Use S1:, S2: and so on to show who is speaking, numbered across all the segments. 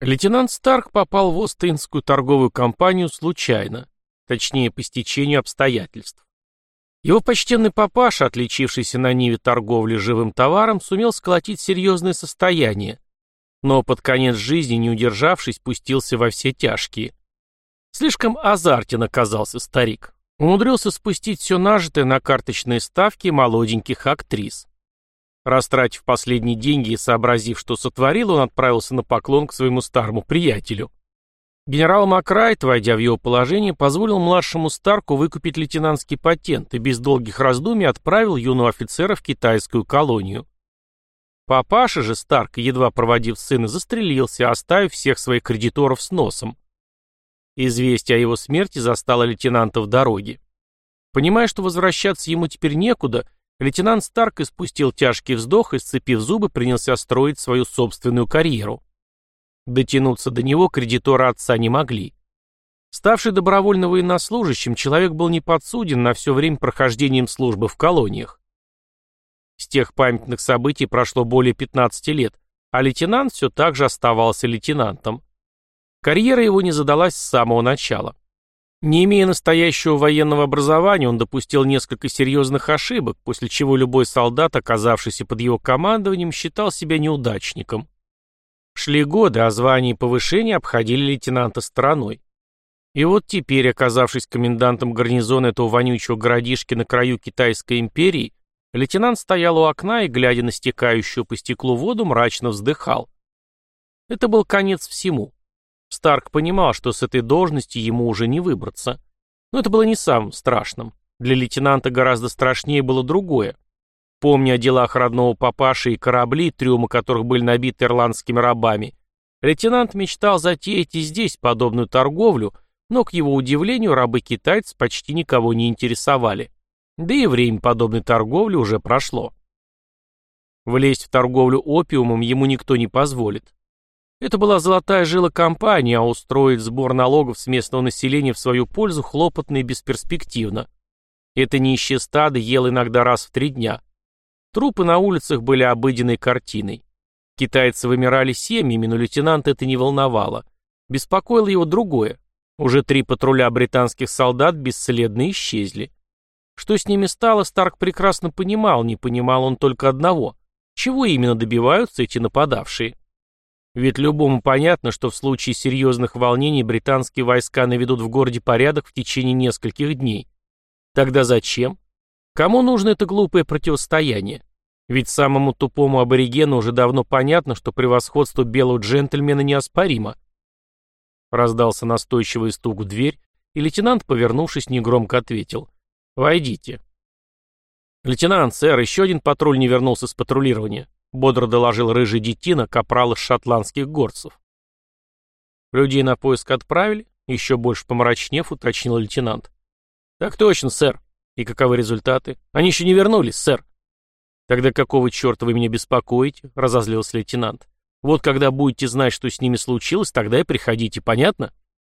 S1: Лейтенант Старк попал в Остинскую торговую компанию случайно, точнее, по стечению обстоятельств. Его почтенный папаша, отличившийся на ниве торговли живым товаром, сумел сколотить серьезное состояние, но под конец жизни, не удержавшись, пустился во все тяжкие. Слишком азартен оказался старик. Умудрился спустить все нажитое на карточные ставки молоденьких актрис. Растратив последние деньги и сообразив, что сотворил, он отправился на поклон к своему старому приятелю. Генерал Макрайт, войдя в его положение, позволил младшему Старку выкупить лейтенантский патент и без долгих раздумий отправил юного офицера в китайскую колонию. Папаша же Старк, едва проводив сына, застрелился, оставив всех своих кредиторов с носом. Известие о его смерти застало лейтенанта в дороге. Понимая, что возвращаться ему теперь некуда, лейтенант Старк испустил тяжкий вздох и, сцепив зубы, принялся строить свою собственную карьеру. Дотянуться до него кредиторы отца не могли. Ставший добровольно военнослужащим, человек был не подсуден на все время прохождением службы в колониях. С тех памятных событий прошло более 15 лет, а лейтенант все так же оставался лейтенантом. Карьера его не задалась с самого начала. Не имея настоящего военного образования, он допустил несколько серьезных ошибок, после чего любой солдат, оказавшийся под его командованием, считал себя неудачником. Шли годы, а звание и повышение обходили лейтенанта стороной. И вот теперь, оказавшись комендантом гарнизона этого вонючего городишки на краю Китайской империи, лейтенант стоял у окна и, глядя на стекающую по стеклу воду, мрачно вздыхал. Это был конец всему. Старк понимал, что с этой должности ему уже не выбраться. Но это было не самым страшным. Для лейтенанта гораздо страшнее было другое. Помня о делах родного папаши и корабли, трюмы которых были набиты ирландскими рабами, лейтенант мечтал затеять и здесь подобную торговлю, но, к его удивлению, рабы-китайцы почти никого не интересовали. Да и время подобной торговли уже прошло. Влезть в торговлю опиумом ему никто не позволит. Это была золотая жила компании, а устроить сбор налогов с местного населения в свою пользу хлопотно и бесперспективно. Это нищее стадо ел иногда раз в три дня. Трупы на улицах были обыденной картиной. Китайцы вымирали семьями, но лейтенант это не волновало. Беспокоило его другое. Уже три патруля британских солдат бесследно исчезли. Что с ними стало, Старк прекрасно понимал, не понимал он только одного. Чего именно добиваются эти нападавшие? Ведь любому понятно, что в случае серьезных волнений британские войска наведут в городе порядок в течение нескольких дней. Тогда зачем? Кому нужно это глупое противостояние? Ведь самому тупому аборигену уже давно понятно, что превосходство белого джентльмена неоспоримо. Раздался настойчивый стук в дверь, и лейтенант, повернувшись, негромко ответил. «Войдите». «Лейтенант, сэр, еще один патруль не вернулся с патрулирования», бодро доложил рыжий детина, капрал из шотландских горцев. «Людей на поиск отправили?» Еще больше помрачнев, уточнил лейтенант. «Так точно, сэр. И каковы результаты? Они еще не вернулись, сэр. Тогда какого черта вы меня беспокоите? Разозлился лейтенант. Вот когда будете знать, что с ними случилось, тогда и приходите, понятно?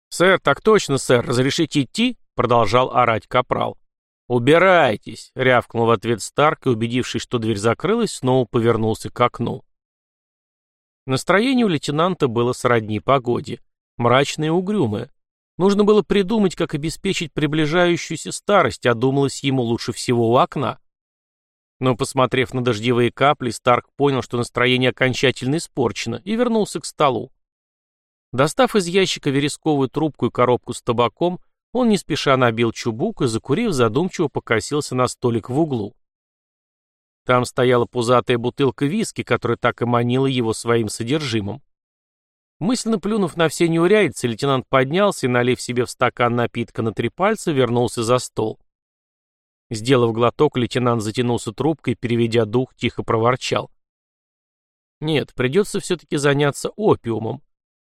S1: Сэр, так точно, сэр. Разрешите идти? Продолжал орать капрал. «Убирайтесь!» — рявкнул в ответ Старк и, убедившись, что дверь закрылась, снова повернулся к окну. Настроение у лейтенанта было сродни погоде, мрачное и угрюмое. Нужно было придумать, как обеспечить приближающуюся старость, а думалось ему лучше всего у окна. Но, посмотрев на дождевые капли, Старк понял, что настроение окончательно испорчено, и вернулся к столу. Достав из ящика вересковую трубку и коробку с табаком, он не спеша набил чубук и, закурив, задумчиво покосился на столик в углу. Там стояла пузатая бутылка виски, которая так и манила его своим содержимым. Мысленно плюнув на все неурядицы, лейтенант поднялся и, налив себе в стакан напитка на три пальца, вернулся за стол. Сделав глоток, лейтенант затянулся трубкой переведя дух, тихо проворчал. «Нет, придется все-таки заняться опиумом.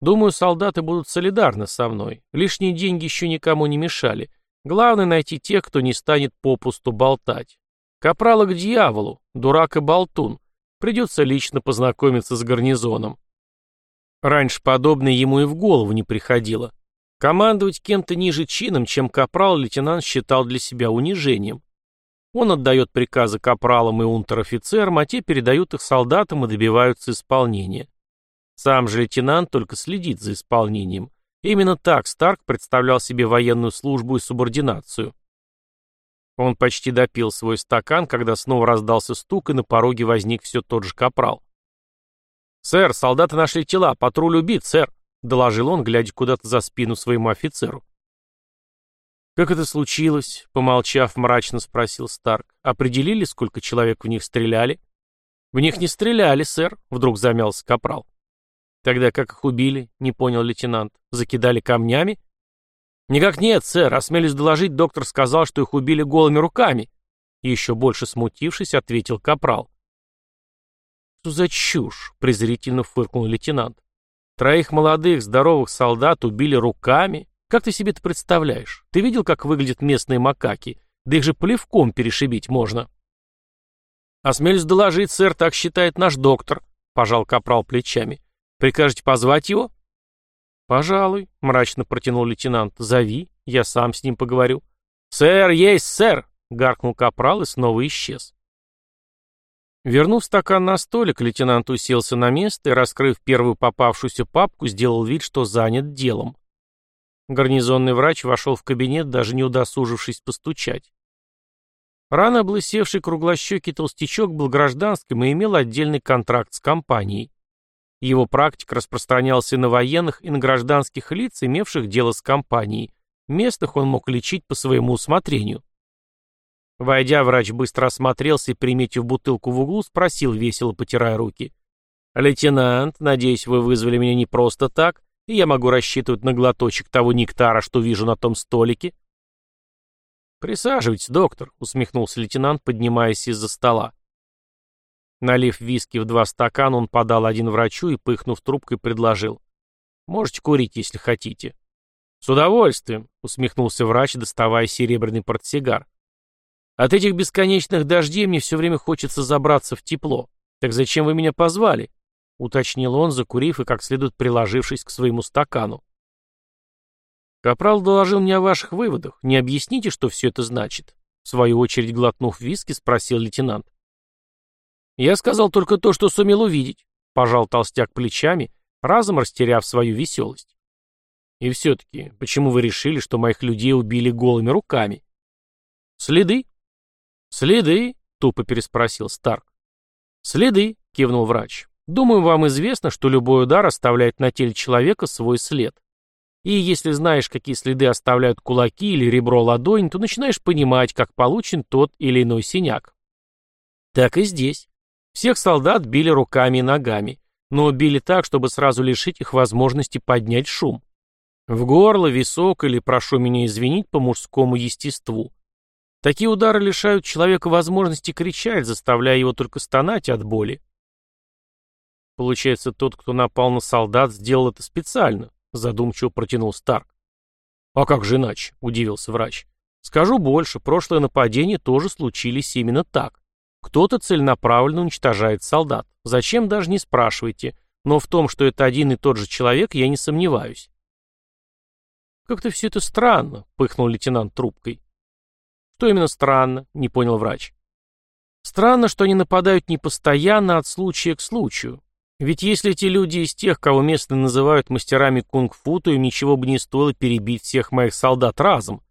S1: Думаю, солдаты будут солидарны со мной. Лишние деньги еще никому не мешали. Главное найти тех, кто не станет попусту болтать. Капрала к дьяволу, дурак и болтун. Придется лично познакомиться с гарнизоном. Раньше подобное ему и в голову не приходило. Командовать кем-то ниже чином, чем капрал, лейтенант считал для себя унижением. Он отдает приказы капралам и унтер-офицерам, а те передают их солдатам и добиваются исполнения. Сам же лейтенант только следит за исполнением. Именно так Старк представлял себе военную службу и субординацию. Он почти допил свой стакан, когда снова раздался стук, и на пороге возник все тот же капрал. «Сэр, солдаты нашли тела, патруль убит, сэр», — доложил он, глядя куда-то за спину своему офицеру. «Как это случилось?» — помолчав, мрачно спросил Старк. «Определили, сколько человек в них стреляли?» «В них не стреляли, сэр», — вдруг замялся капрал. «Тогда как их убили?» — не понял лейтенант. «Закидали камнями?» «Никак нет, сэр. Осмелюсь доложить, доктор сказал, что их убили голыми руками». еще больше смутившись, ответил капрал. «Что за чушь?» — презрительно фыркнул лейтенант. «Троих молодых, здоровых солдат убили руками? Как ты себе это представляешь? Ты видел, как выглядят местные макаки? Да их же плевком перешибить можно». «Осмелюсь доложить, сэр, так считает наш доктор», — пожал капрал плечами. «Прикажете позвать его?» «Пожалуй», — мрачно протянул лейтенант. «Зови, я сам с ним поговорю». «Сэр, есть, сэр!» — гаркнул капрал и снова исчез. Вернув стакан на столик, лейтенант уселся на место и, раскрыв первую попавшуюся папку, сделал вид, что занят делом. Гарнизонный врач вошел в кабинет, даже не удосужившись постучать. Рано облысевший круглощекий толстячок был гражданским и имел отдельный контракт с компанией. Его практика распространялась и на военных, и на гражданских лиц, имевших дело с компанией. Местных он мог лечить по своему усмотрению. Войдя, врач быстро осмотрелся и, приметив бутылку в углу, спросил, весело потирая руки. «Лейтенант, надеюсь, вы вызвали меня не просто так, и я могу рассчитывать на глоточек того нектара, что вижу на том столике?» «Присаживайтесь, доктор», — усмехнулся лейтенант, поднимаясь из-за стола. Налив виски в два стакана, он подал один врачу и, пыхнув трубкой, предложил. «Можете курить, если хотите». «С удовольствием», — усмехнулся врач, доставая серебряный портсигар. «От этих бесконечных дождей мне все время хочется забраться в тепло. Так зачем вы меня позвали?» — уточнил он, закурив и как следует приложившись к своему стакану. «Капрал доложил мне о ваших выводах. Не объясните, что все это значит?» В свою очередь, глотнув виски, спросил лейтенант. «Я сказал только то, что сумел увидеть», — пожал толстяк плечами, разом растеряв свою веселость. «И все-таки, почему вы решили, что моих людей убили голыми руками?» «Следы?» «Следы?» — тупо переспросил Старк. «Следы», — кивнул врач. «Думаю, вам известно, что любой удар оставляет на теле человека свой след. И если знаешь, какие следы оставляют кулаки или ребро ладони, то начинаешь понимать, как получен тот или иной синяк. Так и здесь. Всех солдат били руками и ногами, но били так, чтобы сразу лишить их возможности поднять шум. В горло, висок или, прошу меня извинить, по мужскому естеству. Такие удары лишают человека возможности кричать, заставляя его только стонать от боли. Получается, тот, кто напал на солдат, сделал это специально, задумчиво протянул Старк. А как же иначе, удивился врач. Скажу больше, прошлое нападение тоже случились именно так. Кто-то целенаправленно уничтожает солдат. Зачем, даже не спрашивайте. Но в том, что это один и тот же человек, я не сомневаюсь. «Как-то все это странно», — пыхнул лейтенант трубкой. «Что именно странно?» — не понял врач. «Странно, что они нападают не постоянно, а от случая к случаю. Ведь если эти люди из тех, кого местные называют мастерами кунг-фу, то им ничего бы не стоило перебить всех моих солдат разом.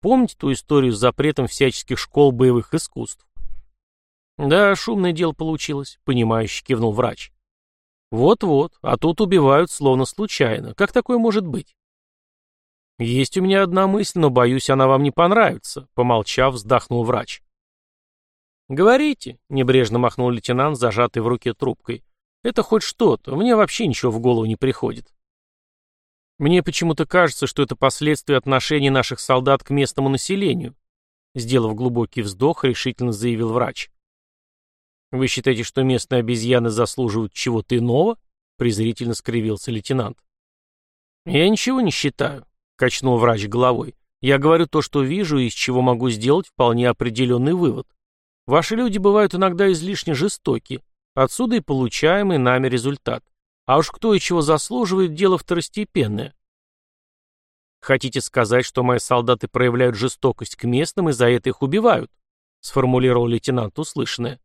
S1: Помните ту историю с запретом всяческих школ боевых искусств? «Да, шумное дело получилось», — понимающе кивнул врач. «Вот-вот, а тут убивают словно случайно. Как такое может быть?» «Есть у меня одна мысль, но, боюсь, она вам не понравится», — помолчав, вздохнул врач. «Говорите», — небрежно махнул лейтенант, зажатый в руке трубкой. «Это хоть что-то, мне вообще ничего в голову не приходит». «Мне почему-то кажется, что это последствия отношений наших солдат к местному населению», — сделав глубокий вздох, решительно заявил врач. «Вы считаете, что местные обезьяны заслуживают чего-то иного?» — презрительно скривился лейтенант. «Я ничего не считаю», — качнул врач головой. «Я говорю то, что вижу и из чего могу сделать вполне определенный вывод. Ваши люди бывают иногда излишне жестоки. Отсюда и получаемый нами результат. А уж кто и чего заслуживает, дело второстепенное. Хотите сказать, что мои солдаты проявляют жестокость к местным и за это их убивают? Сформулировал лейтенант услышанное.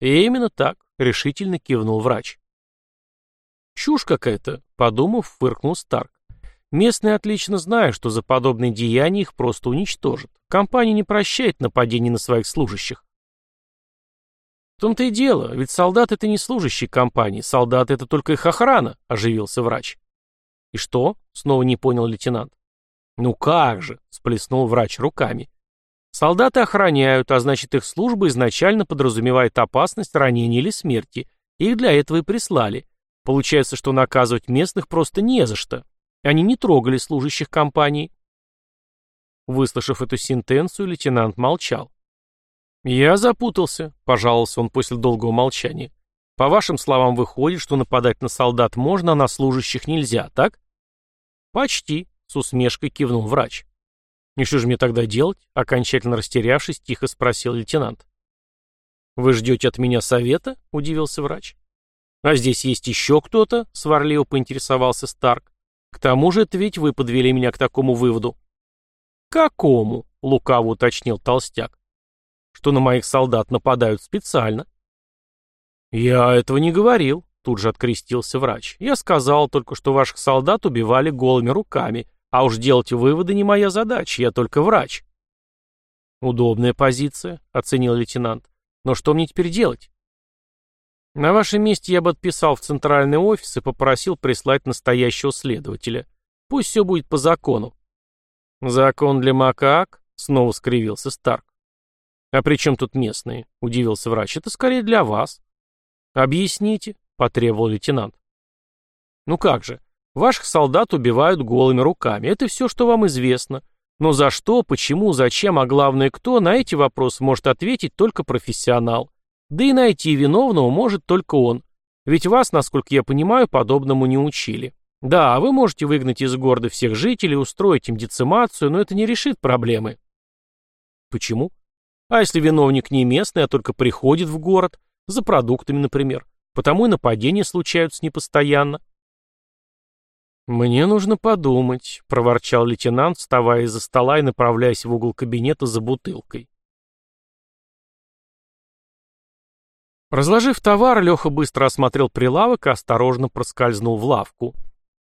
S1: И именно так, решительно кивнул врач. Чушь какая-то, подумав, фыркнул Старк. Местные отлично знают, что за подобные деяния их просто уничтожат. Компания не прощает нападений на своих служащих. В том-то и дело, ведь солдат это не служащий компании, солдат это только их охрана, оживился врач. И что? Снова не понял лейтенант. Ну как же, сплеснул врач руками. Солдаты охраняют, а значит их служба изначально подразумевает опасность ранения или смерти. Их для этого и прислали. Получается, что наказывать местных просто не за что. Они не трогали служащих компании. Выслушав эту сентенцию, лейтенант молчал. «Я запутался», — пожаловался он после долгого молчания. «По вашим словам, выходит, что нападать на солдат можно, а на служащих нельзя, так?» «Почти», — с усмешкой кивнул врач. «И что же мне тогда делать?» — окончательно растерявшись, тихо спросил лейтенант. «Вы ждете от меня совета?» — удивился врач. «А здесь есть еще кто-то?» — сварливо поинтересовался Старк. К тому же это ведь вы подвели меня к такому выводу. Какому? Лукаво уточнил толстяк. Что на моих солдат нападают специально. Я этого не говорил, тут же открестился врач. Я сказал только, что ваших солдат убивали голыми руками, а уж делать выводы не моя задача, я только врач. Удобная позиция, оценил лейтенант. Но что мне теперь делать? На вашем месте я бы отписал в центральный офис и попросил прислать настоящего следователя. Пусть все будет по закону. Закон для макак? Снова скривился Старк. А при чем тут местные? Удивился врач. Это скорее для вас. Объясните, потребовал лейтенант. Ну как же, ваших солдат убивают голыми руками. Это все, что вам известно. Но за что, почему, зачем, а главное кто, на эти вопросы может ответить только профессионал. Да и найти виновного может только он. Ведь вас, насколько я понимаю, подобному не учили. Да, вы можете выгнать из города всех жителей, устроить им децимацию, но это не решит проблемы. Почему? А если виновник не местный, а только приходит в город, за продуктами, например, потому и нападения случаются непостоянно. «Мне нужно подумать», — проворчал лейтенант, вставая из-за стола и направляясь в угол кабинета за бутылкой. Разложив товар, Леха быстро осмотрел прилавок и осторожно проскользнул в лавку.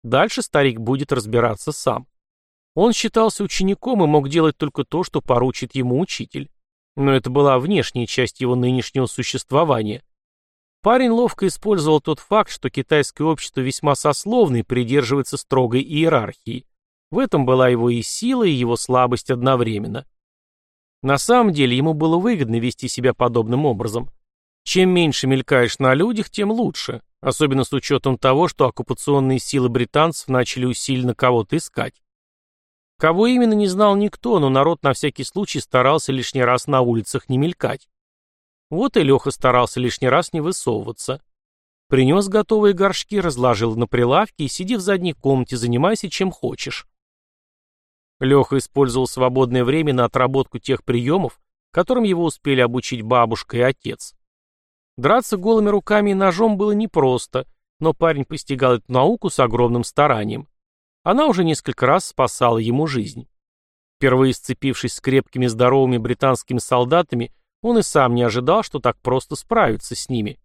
S1: Дальше старик будет разбираться сам. Он считался учеником и мог делать только то, что поручит ему учитель. Но это была внешняя часть его нынешнего существования. Парень ловко использовал тот факт, что китайское общество весьма сословное и придерживается строгой иерархии. В этом была его и сила, и его слабость одновременно. На самом деле ему было выгодно вести себя подобным образом – чем меньше мелькаешь на людях, тем лучше, особенно с учетом того, что оккупационные силы британцев начали усиленно кого-то искать. Кого именно не знал никто, но народ на всякий случай старался лишний раз на улицах не мелькать. Вот и Леха старался лишний раз не высовываться. Принес готовые горшки, разложил на прилавке и сиди в задней комнате, занимайся чем хочешь. Леха использовал свободное время на отработку тех приемов, которым его успели обучить бабушка и отец. Драться голыми руками и ножом было непросто, но парень постигал эту науку с огромным старанием. Она уже несколько раз спасала ему жизнь. Впервые сцепившись с крепкими здоровыми британскими солдатами, он и сам не ожидал, что так просто справится с ними.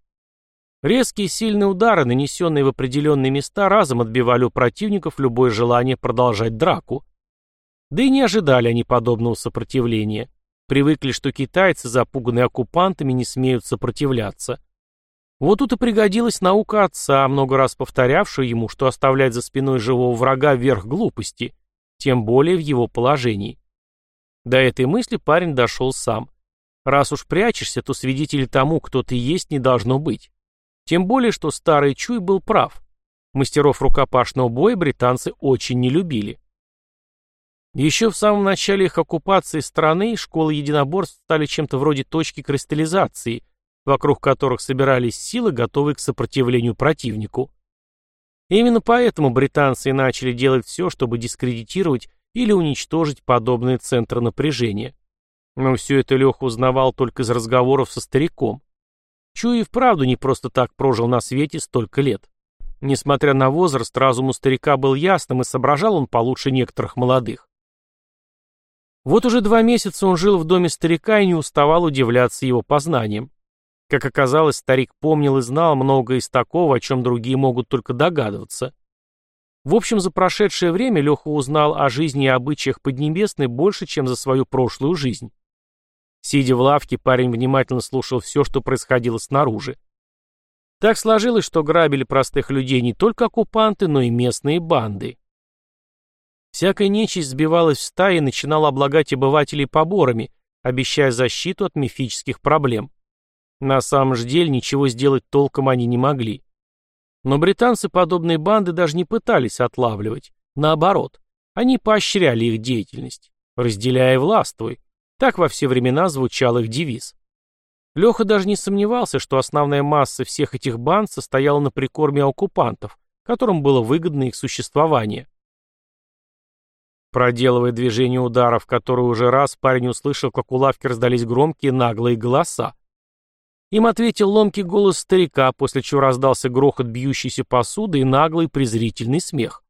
S1: Резкие сильные удары, нанесенные в определенные места, разом отбивали у противников любое желание продолжать драку. Да и не ожидали они подобного сопротивления. Привыкли, что китайцы, запуганные оккупантами, не смеют сопротивляться. Вот тут и пригодилась наука отца, много раз повторявшая ему, что оставлять за спиной живого врага верх глупости, тем более в его положении. До этой мысли парень дошел сам. Раз уж прячешься, то свидетелей тому, кто ты есть, не должно быть. Тем более, что старый Чуй был прав. Мастеров рукопашного боя британцы очень не любили. Еще в самом начале их оккупации страны школы единоборств стали чем-то вроде точки кристаллизации, вокруг которых собирались силы, готовые к сопротивлению противнику. именно поэтому британцы начали делать все, чтобы дискредитировать или уничтожить подобные центры напряжения. Но все это Леха узнавал только из разговоров со стариком. Чуй и вправду не просто так прожил на свете столько лет. Несмотря на возраст, разум у старика был ясным, и соображал он получше некоторых молодых. Вот уже два месяца он жил в доме старика и не уставал удивляться его познаниям. Как оказалось, старик помнил и знал многое из такого, о чем другие могут только догадываться. В общем, за прошедшее время Леха узнал о жизни и обычаях Поднебесной больше, чем за свою прошлую жизнь. Сидя в лавке, парень внимательно слушал все, что происходило снаружи. Так сложилось, что грабили простых людей не только оккупанты, но и местные банды. Всякая нечисть сбивалась в стаи и начинала облагать обывателей поборами, обещая защиту от мифических проблем. На самом же деле ничего сделать толком они не могли. Но британцы подобные банды даже не пытались отлавливать. Наоборот, они поощряли их деятельность. «Разделяя властвуй». Так во все времена звучал их девиз. Леха даже не сомневался, что основная масса всех этих банд состояла на прикорме оккупантов, которым было выгодно их существование. Проделывая движение ударов, которые уже раз парень услышал, как у лавки раздались громкие наглые голоса. Им ответил ломкий голос старика, после чего раздался грохот бьющейся посуды и наглый презрительный смех.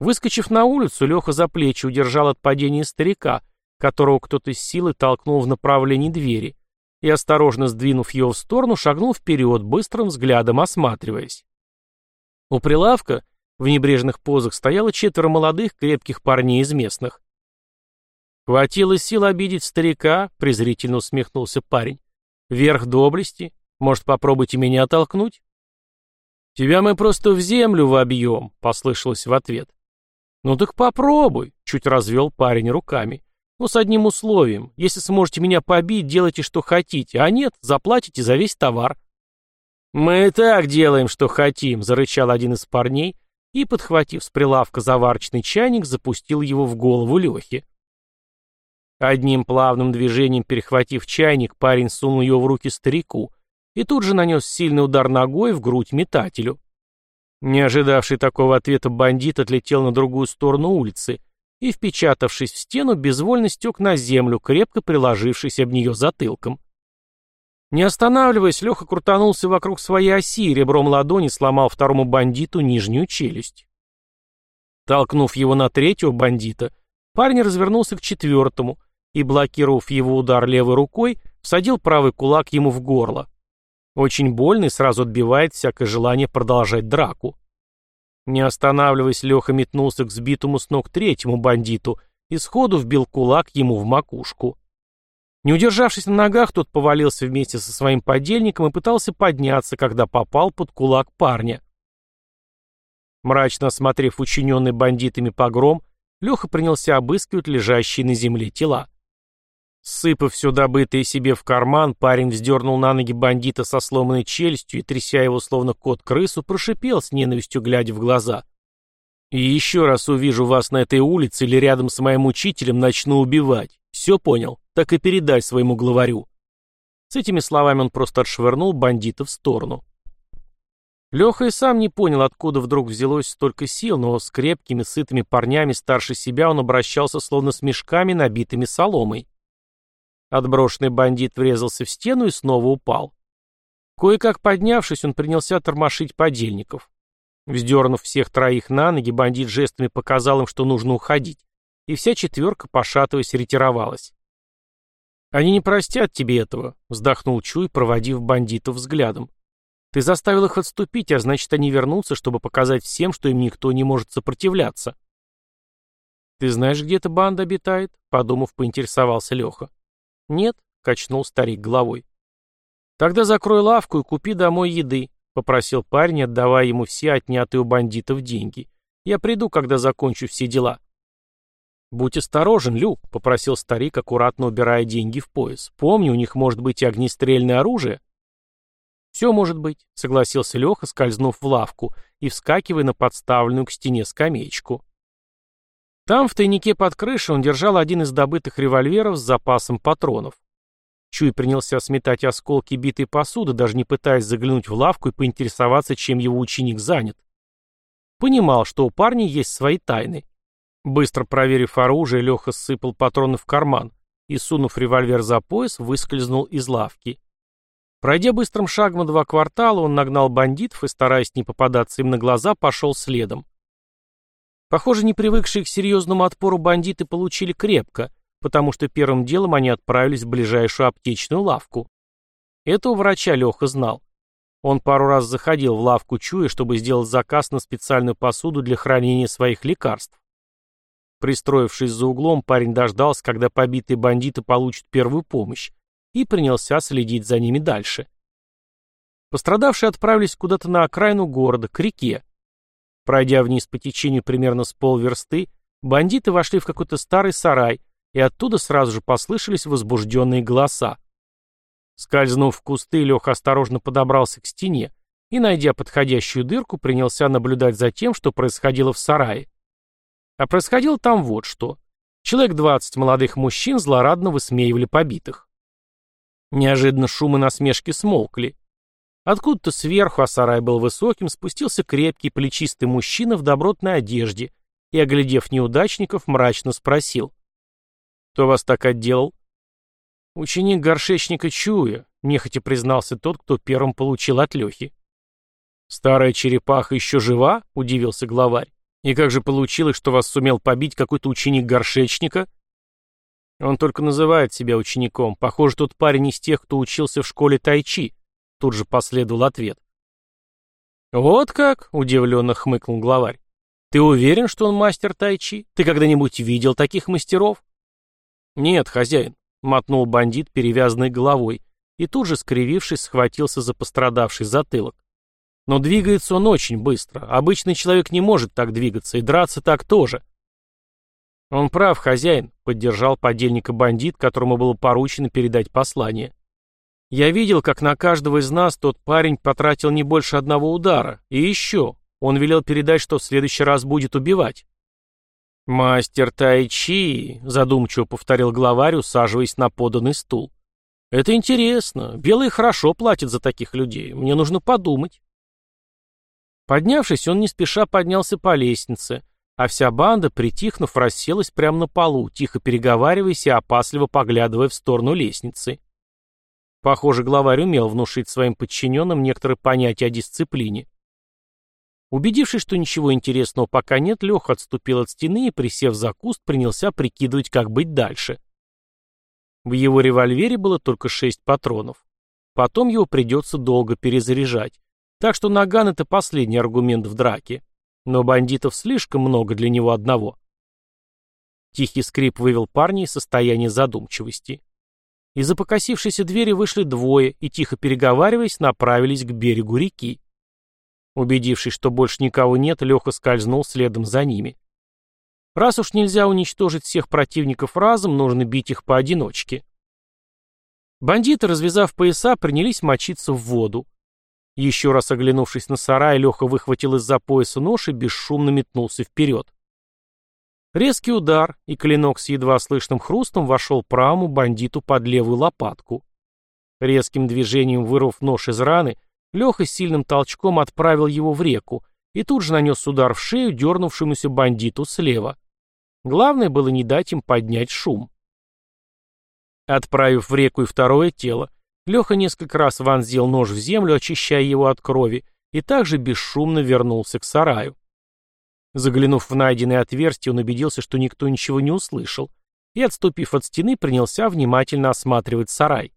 S1: Выскочив на улицу, Леха за плечи удержал от падения старика, которого кто-то с силой толкнул в направлении двери, и, осторожно сдвинув его в сторону, шагнул вперед, быстрым взглядом осматриваясь. У прилавка в небрежных позах стояло четверо молодых, крепких парней из местных. «Хватило сил обидеть старика», — презрительно усмехнулся парень. «Верх доблести? Может, попробуйте меня оттолкнуть?» «Тебя мы просто в землю вобьем», — послышалось в ответ. «Ну так попробуй», — чуть развел парень руками. Но с одним условием. Если сможете меня побить, делайте, что хотите, а нет, заплатите за весь товар. «Мы и так делаем, что хотим», — зарычал один из парней и, подхватив с прилавка заварочный чайник, запустил его в голову Лехи. Одним плавным движением перехватив чайник, парень сунул его в руки старику и тут же нанес сильный удар ногой в грудь метателю. Не ожидавший такого ответа бандит отлетел на другую сторону улицы — и, впечатавшись в стену, безвольно стек на землю, крепко приложившись об нее затылком. Не останавливаясь, Леха крутанулся вокруг своей оси и ребром ладони сломал второму бандиту нижнюю челюсть. Толкнув его на третьего бандита, парень развернулся к четвертому и, блокировав его удар левой рукой, всадил правый кулак ему в горло. Очень больно и сразу отбивает всякое желание продолжать драку. Не останавливаясь, Леха метнулся к сбитому с ног третьему бандиту и сходу вбил кулак ему в макушку. Не удержавшись на ногах, тот повалился вместе со своим подельником и пытался подняться, когда попал под кулак парня. Мрачно осмотрев учиненный бандитами погром, Леха принялся обыскивать лежащие на земле тела. Сыпав все добытое себе в карман, парень вздернул на ноги бандита со сломанной челюстью и, тряся его словно кот-крысу, прошипел с ненавистью, глядя в глаза. «И еще раз увижу вас на этой улице или рядом с моим учителем, начну убивать. Все понял? Так и передай своему главарю». С этими словами он просто отшвырнул бандита в сторону. Леха и сам не понял, откуда вдруг взялось столько сил, но с крепкими, сытыми парнями старше себя он обращался словно с мешками, набитыми соломой. Отброшенный бандит врезался в стену и снова упал. Кое-как поднявшись, он принялся тормошить подельников. Вздернув всех троих на ноги, бандит жестами показал им, что нужно уходить, и вся четверка, пошатываясь, ретировалась. «Они не простят тебе этого», — вздохнул Чуй, проводив бандитов взглядом. «Ты заставил их отступить, а значит, они вернутся, чтобы показать всем, что им никто не может сопротивляться». «Ты знаешь, где эта банда обитает?» — подумав, поинтересовался Леха. «Нет», — качнул старик головой. «Тогда закрой лавку и купи домой еды», — попросил парень, отдавая ему все отнятые у бандитов деньги. «Я приду, когда закончу все дела». «Будь осторожен, Лю», — попросил старик, аккуратно убирая деньги в пояс. «Помни, у них может быть и огнестрельное оружие». «Все может быть», — согласился Леха, скользнув в лавку и вскакивая на подставленную к стене скамеечку. Там, в тайнике под крышей, он держал один из добытых револьверов с запасом патронов. Чуй принялся сметать осколки битой посуды, даже не пытаясь заглянуть в лавку и поинтересоваться, чем его ученик занят. Понимал, что у парня есть свои тайны. Быстро проверив оружие, Леха сыпал патроны в карман и, сунув револьвер за пояс, выскользнул из лавки. Пройдя быстрым шагом два квартала, он нагнал бандитов и, стараясь не попадаться им на глаза, пошел следом. Похоже, не привыкшие к серьезному отпору бандиты получили крепко, потому что первым делом они отправились в ближайшую аптечную лавку. Этого врача Леха знал. Он пару раз заходил в лавку Чуя, чтобы сделать заказ на специальную посуду для хранения своих лекарств. Пристроившись за углом, парень дождался, когда побитые бандиты получат первую помощь, и принялся следить за ними дальше. Пострадавшие отправились куда-то на окраину города, к реке. Пройдя вниз по течению примерно с полверсты, бандиты вошли в какой-то старый сарай, и оттуда сразу же послышались возбужденные голоса. Скользнув в кусты, Леха осторожно подобрался к стене и, найдя подходящую дырку, принялся наблюдать за тем, что происходило в сарае. А происходило там вот что. Человек двадцать молодых мужчин злорадно высмеивали побитых. Неожиданно шум и насмешки смолкли. Откуда-то сверху, а сарай был высоким, спустился крепкий, плечистый мужчина в добротной одежде и, оглядев неудачников, мрачно спросил. «Кто вас так отделал?» «Ученик горшечника Чуя», — нехотя признался тот, кто первым получил от Лехи. «Старая черепаха еще жива?» — удивился главарь. «И как же получилось, что вас сумел побить какой-то ученик горшечника?» «Он только называет себя учеником. Похоже, тот парень из тех, кто учился в школе тайчи», — тут же последовал ответ. «Вот как?» — удивленно хмыкнул главарь. «Ты уверен, что он мастер тайчи? Ты когда-нибудь видел таких мастеров?» «Нет, хозяин», — мотнул бандит, перевязанный головой, и тут же, скривившись, схватился за пострадавший затылок. Но двигается он очень быстро. Обычный человек не может так двигаться, и драться так тоже. Он прав, хозяин, поддержал подельника бандит, которому было поручено передать послание. Я видел, как на каждого из нас тот парень потратил не больше одного удара. И еще, он велел передать, что в следующий раз будет убивать. «Мастер Тайчи», — задумчиво повторил главарь, усаживаясь на поданный стул. «Это интересно. Белые хорошо платят за таких людей. Мне нужно подумать». Поднявшись, он не спеша поднялся по лестнице, а вся банда, притихнув, расселась прямо на полу, тихо переговариваясь и опасливо поглядывая в сторону лестницы. Похоже, главарь умел внушить своим подчиненным некоторые понятия о дисциплине. Убедившись, что ничего интересного пока нет, Леха отступил от стены и, присев за куст, принялся прикидывать, как быть дальше. В его револьвере было только шесть патронов. Потом его придется долго перезаряжать. Так что наган — это последний аргумент в драке. Но бандитов слишком много для него одного. Тихий скрип вывел парня из состояния задумчивости. Из-за покосившейся двери вышли двое и, тихо переговариваясь, направились к берегу реки. Убедившись, что больше никого нет, Леха скользнул следом за ними. Раз уж нельзя уничтожить всех противников разом, нужно бить их поодиночке. Бандиты, развязав пояса, принялись мочиться в воду. Еще раз оглянувшись на сарай, Леха выхватил из-за пояса нож и бесшумно метнулся вперед. Резкий удар, и клинок с едва слышным хрустом вошел правому бандиту под левую лопатку. Резким движением вырвав нож из раны, Леха сильным толчком отправил его в реку и тут же нанес удар в шею дернувшемуся бандиту слева. Главное было не дать им поднять шум. Отправив в реку и второе тело, Леха несколько раз вонзил нож в землю, очищая его от крови, и также бесшумно вернулся к сараю. Заглянув в найденное отверстие, он убедился, что никто ничего не услышал, и, отступив от стены, принялся внимательно осматривать сарай.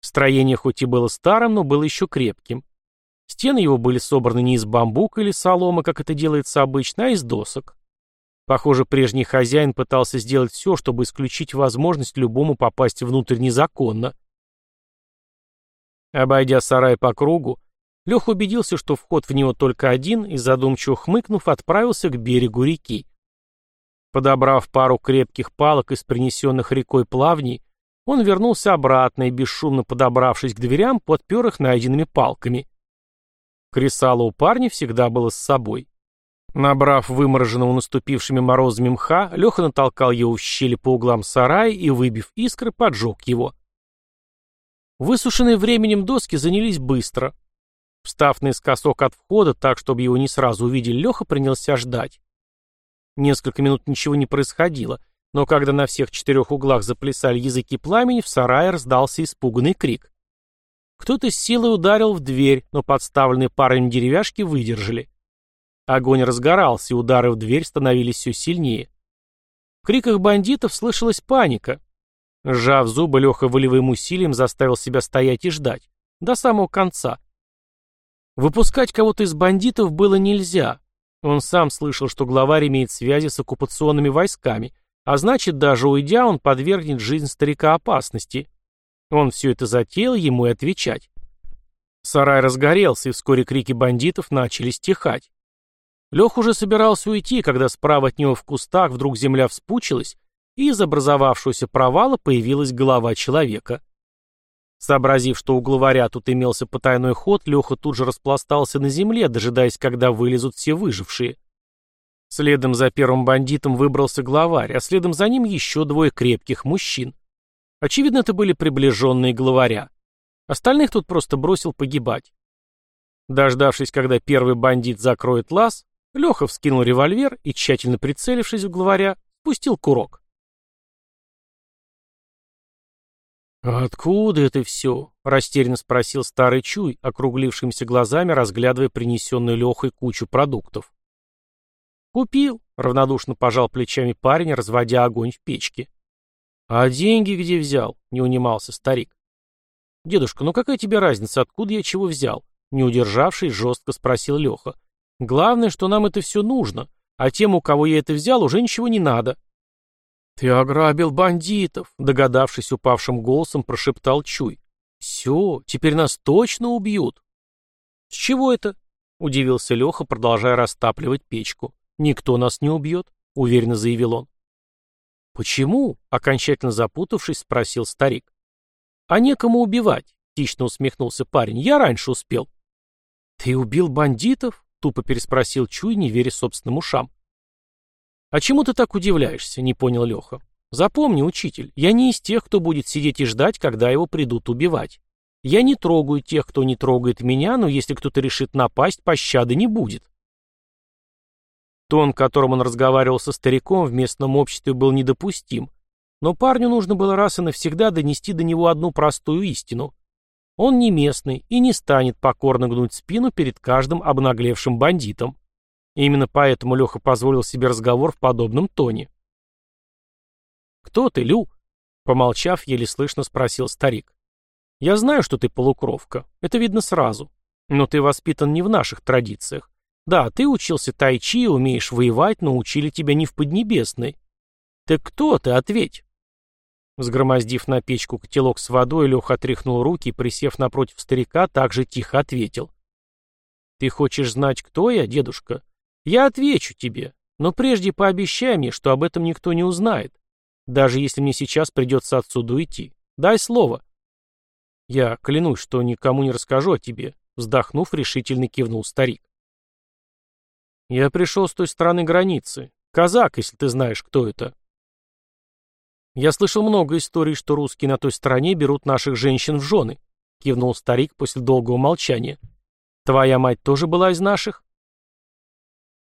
S1: Строение хоть и было старым, но было еще крепким. Стены его были собраны не из бамбука или соломы, как это делается обычно, а из досок. Похоже, прежний хозяин пытался сделать все, чтобы исключить возможность любому попасть внутрь незаконно. Обойдя сарай по кругу, Леха убедился, что вход в него только один, и, задумчиво хмыкнув, отправился к берегу реки. Подобрав пару крепких палок из принесенных рекой плавней, он вернулся обратно и, бесшумно подобравшись к дверям, подпер их найденными палками. Кресало у парня всегда было с собой. Набрав вымороженного наступившими морозами мха, Леха натолкал его в щели по углам сарая и, выбив искры, поджег его. Высушенные временем доски занялись быстро. Встав наискосок от входа, так, чтобы его не сразу увидели, Леха принялся ждать. Несколько минут ничего не происходило, но когда на всех четырех углах заплясали языки пламени, в сарае раздался испуганный крик. Кто-то с силой ударил в дверь, но подставленные парами деревяшки выдержали. Огонь разгорался, и удары в дверь становились все сильнее. В криках бандитов слышалась паника. Сжав зубы, Леха волевым усилием заставил себя стоять и ждать. До самого конца. Выпускать кого-то из бандитов было нельзя. Он сам слышал, что главарь имеет связи с оккупационными войсками, а значит, даже уйдя, он подвергнет жизнь старика опасности. Он все это затеял ему и отвечать. Сарай разгорелся, и вскоре крики бандитов начали стихать. Лех уже собирался уйти, когда справа от него в кустах вдруг земля вспучилась, и из образовавшегося провала появилась голова человека. Сообразив, что у главаря тут имелся потайной ход, Леха тут же распластался на земле, дожидаясь, когда вылезут все выжившие. Следом за первым бандитом выбрался главарь, а следом за ним еще двое крепких мужчин. Очевидно, это были приближенные главаря. Остальных тут просто бросил погибать. Дождавшись, когда первый бандит закроет лаз, Леха вскинул револьвер и, тщательно прицелившись в главаря, спустил курок. «Откуда это все?» — растерянно спросил старый Чуй, округлившимися глазами, разглядывая принесенную Лехой кучу продуктов. «Купил», — равнодушно пожал плечами парень, разводя огонь в печке. «А деньги где взял?» — не унимался старик. «Дедушка, ну какая тебе разница, откуда я чего взял?» Не удержавшись, жестко спросил Леха. «Главное, что нам это все нужно, а тем, у кого я это взял, уже ничего не надо». «Ты ограбил бандитов», — догадавшись упавшим голосом, прошептал Чуй. «Все, теперь нас точно убьют». «С чего это?» — удивился Леха, продолжая растапливать печку. «Никто нас не убьет», — уверенно заявил он. «Почему?» — окончательно запутавшись, спросил старик. «А некому убивать», — хищно усмехнулся парень. «Я раньше успел». «Ты убил бандитов?» — тупо переспросил Чуй, не веря собственным ушам. «А чему ты так удивляешься?» — не понял Леха. «Запомни, учитель, я не из тех, кто будет сидеть и ждать, когда его придут убивать. Я не трогаю тех, кто не трогает меня, но если кто-то решит напасть, пощады не будет». Тон, которым он разговаривал со стариком в местном обществе, был недопустим, но парню нужно было раз и навсегда донести до него одну простую истину. Он не местный и не станет покорно гнуть спину перед каждым обнаглевшим бандитом. И именно поэтому Леха позволил себе разговор в подобном тоне. «Кто ты, Лю?» Помолчав, еле слышно спросил старик. «Я знаю, что ты полукровка. Это видно сразу. Но ты воспитан не в наших традициях. Да, ты учился тайчи, умеешь воевать, но учили тебя не в Поднебесной. Так кто ты, ответь?» Взгромоздив на печку котелок с водой, Леха отряхнул руки и, присев напротив старика, также тихо ответил. «Ты хочешь знать, кто я, дедушка? Я отвечу тебе, но прежде пообещай мне, что об этом никто не узнает, даже если мне сейчас придется отсюда уйти. Дай слово». «Я клянусь, что никому не расскажу о тебе», — вздохнув, решительно кивнул старик. «Я пришел с той стороны границы. Казак, если ты знаешь, кто это». «Я слышал много историй, что русские на той стороне берут наших женщин в жены», — кивнул старик после долгого молчания. «Твоя мать тоже была из наших?»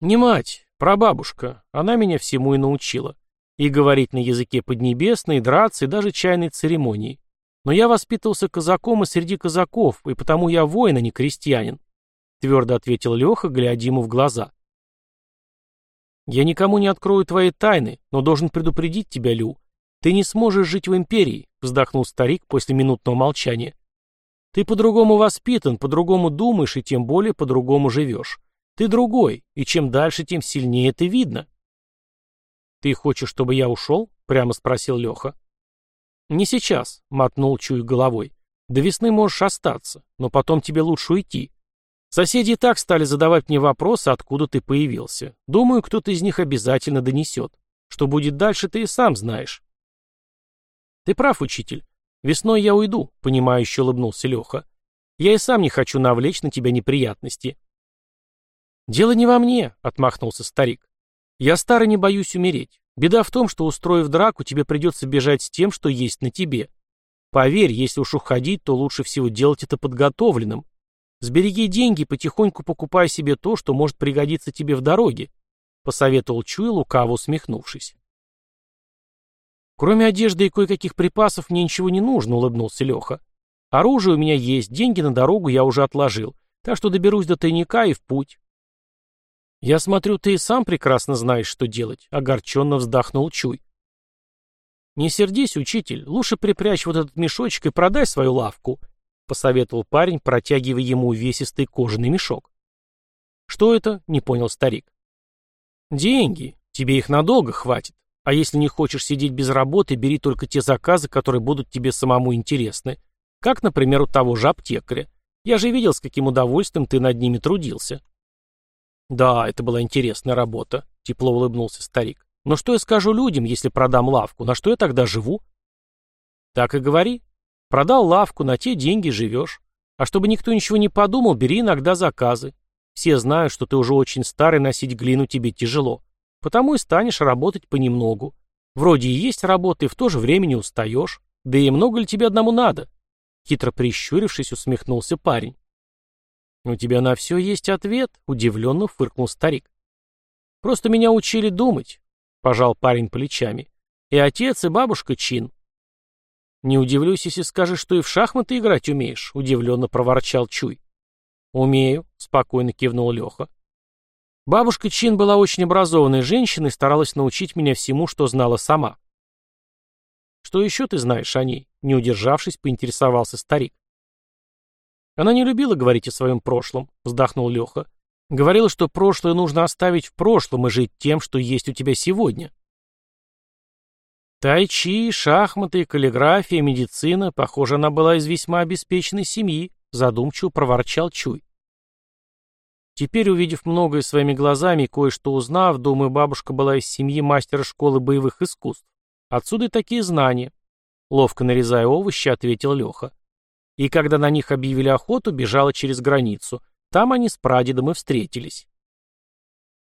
S1: «Не мать, прабабушка. Она меня всему и научила. И говорить на языке поднебесной, драться, и даже чайной церемонии. Но я воспитывался казаком и среди казаков, и потому я воин, а не крестьянин», — твердо ответил Леха, глядя ему в глаза. «Я никому не открою твои тайны, но должен предупредить тебя, Лю, «Ты не сможешь жить в империи», — вздохнул старик после минутного молчания. «Ты по-другому воспитан, по-другому думаешь и тем более по-другому живешь. Ты другой, и чем дальше, тем сильнее это видно». «Ты хочешь, чтобы я ушел?» — прямо спросил Леха. «Не сейчас», — мотнул Чуй головой. «До весны можешь остаться, но потом тебе лучше уйти. Соседи и так стали задавать мне вопросы, откуда ты появился. Думаю, кто-то из них обязательно донесет. Что будет дальше, ты и сам знаешь». «Ты прав, учитель. Весной я уйду», — понимающе улыбнулся Леха. «Я и сам не хочу навлечь на тебя неприятности». «Дело не во мне», — отмахнулся старик. «Я старый не боюсь умереть. Беда в том, что, устроив драку, тебе придется бежать с тем, что есть на тебе. Поверь, если уж уходить, то лучше всего делать это подготовленным. Сбереги деньги, потихоньку покупай себе то, что может пригодиться тебе в дороге», — посоветовал Чуй, лукаво усмехнувшись. «Кроме одежды и кое-каких припасов мне ничего не нужно», — улыбнулся Леха. «Оружие у меня есть, деньги на дорогу я уже отложил, так что доберусь до тайника и в путь». «Я смотрю, ты и сам прекрасно знаешь, что делать», — огорченно вздохнул Чуй. «Не сердись, учитель, лучше припрячь вот этот мешочек и продай свою лавку», — посоветовал парень, протягивая ему увесистый кожаный мешок. «Что это?» — не понял старик. «Деньги. Тебе их надолго хватит. А если не хочешь сидеть без работы, бери только те заказы, которые будут тебе самому интересны. Как, например, у того же аптекаря. Я же видел, с каким удовольствием ты над ними трудился». «Да, это была интересная работа», — тепло улыбнулся старик. «Но что я скажу людям, если продам лавку? На что я тогда живу?» «Так и говори. Продал лавку, на те деньги живешь. А чтобы никто ничего не подумал, бери иногда заказы. Все знают, что ты уже очень старый, носить глину тебе тяжело. Потому и станешь работать понемногу. Вроде и есть работа, и в то же время не устаешь. Да и много ли тебе одному надо?» Хитро прищурившись, усмехнулся парень. «У тебя на все есть ответ», — удивленно фыркнул старик. «Просто меня учили думать», — пожал парень плечами. «И отец, и бабушка чин». «Не удивлюсь, если скажешь, что и в шахматы играть умеешь», — удивленно проворчал Чуй. «Умею», — спокойно кивнул Леха. Бабушка Чин была очень образованной женщиной и старалась научить меня всему, что знала сама. «Что еще ты знаешь о ней?» — не удержавшись, поинтересовался старик. Она не любила говорить о своем прошлом, вздохнул Леха. Говорила, что прошлое нужно оставить в прошлом и жить тем, что есть у тебя сегодня. Тайчи, шахматы, каллиграфия, медицина. Похоже, она была из весьма обеспеченной семьи, задумчиво проворчал Чуй. Теперь, увидев многое своими глазами и кое-что узнав, думаю, бабушка была из семьи мастера школы боевых искусств. Отсюда и такие знания. Ловко нарезая овощи, ответил Леха. И когда на них объявили охоту, бежала через границу. Там они с прадедом и встретились.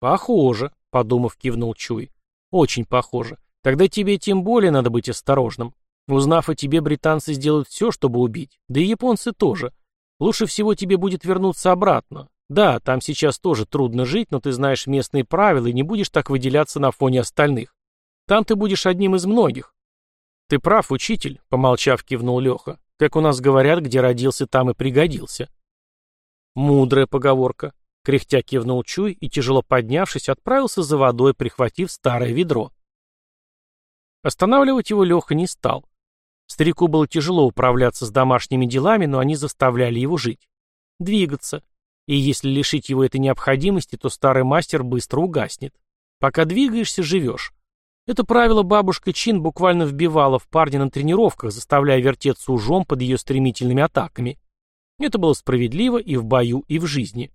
S1: «Похоже», — подумав, кивнул Чуй. «Очень похоже. Тогда тебе тем более надо быть осторожным. Узнав о тебе, британцы сделают все, чтобы убить. Да и японцы тоже. Лучше всего тебе будет вернуться обратно. Да, там сейчас тоже трудно жить, но ты знаешь местные правила и не будешь так выделяться на фоне остальных. Там ты будешь одним из многих. Ты прав, учитель, помолчав, кивнул Леха. Как у нас говорят, где родился, там и пригодился. Мудрая поговорка. Кряхтя кивнул Чуй и, тяжело поднявшись, отправился за водой, прихватив старое ведро. Останавливать его Леха не стал. Старику было тяжело управляться с домашними делами, но они заставляли его жить. Двигаться. И если лишить его этой необходимости, то старый мастер быстро угаснет. Пока двигаешься, живешь. Это правило бабушка Чин буквально вбивала в парня на тренировках, заставляя вертеться ужом под ее стремительными атаками. Это было справедливо и в бою, и в жизни.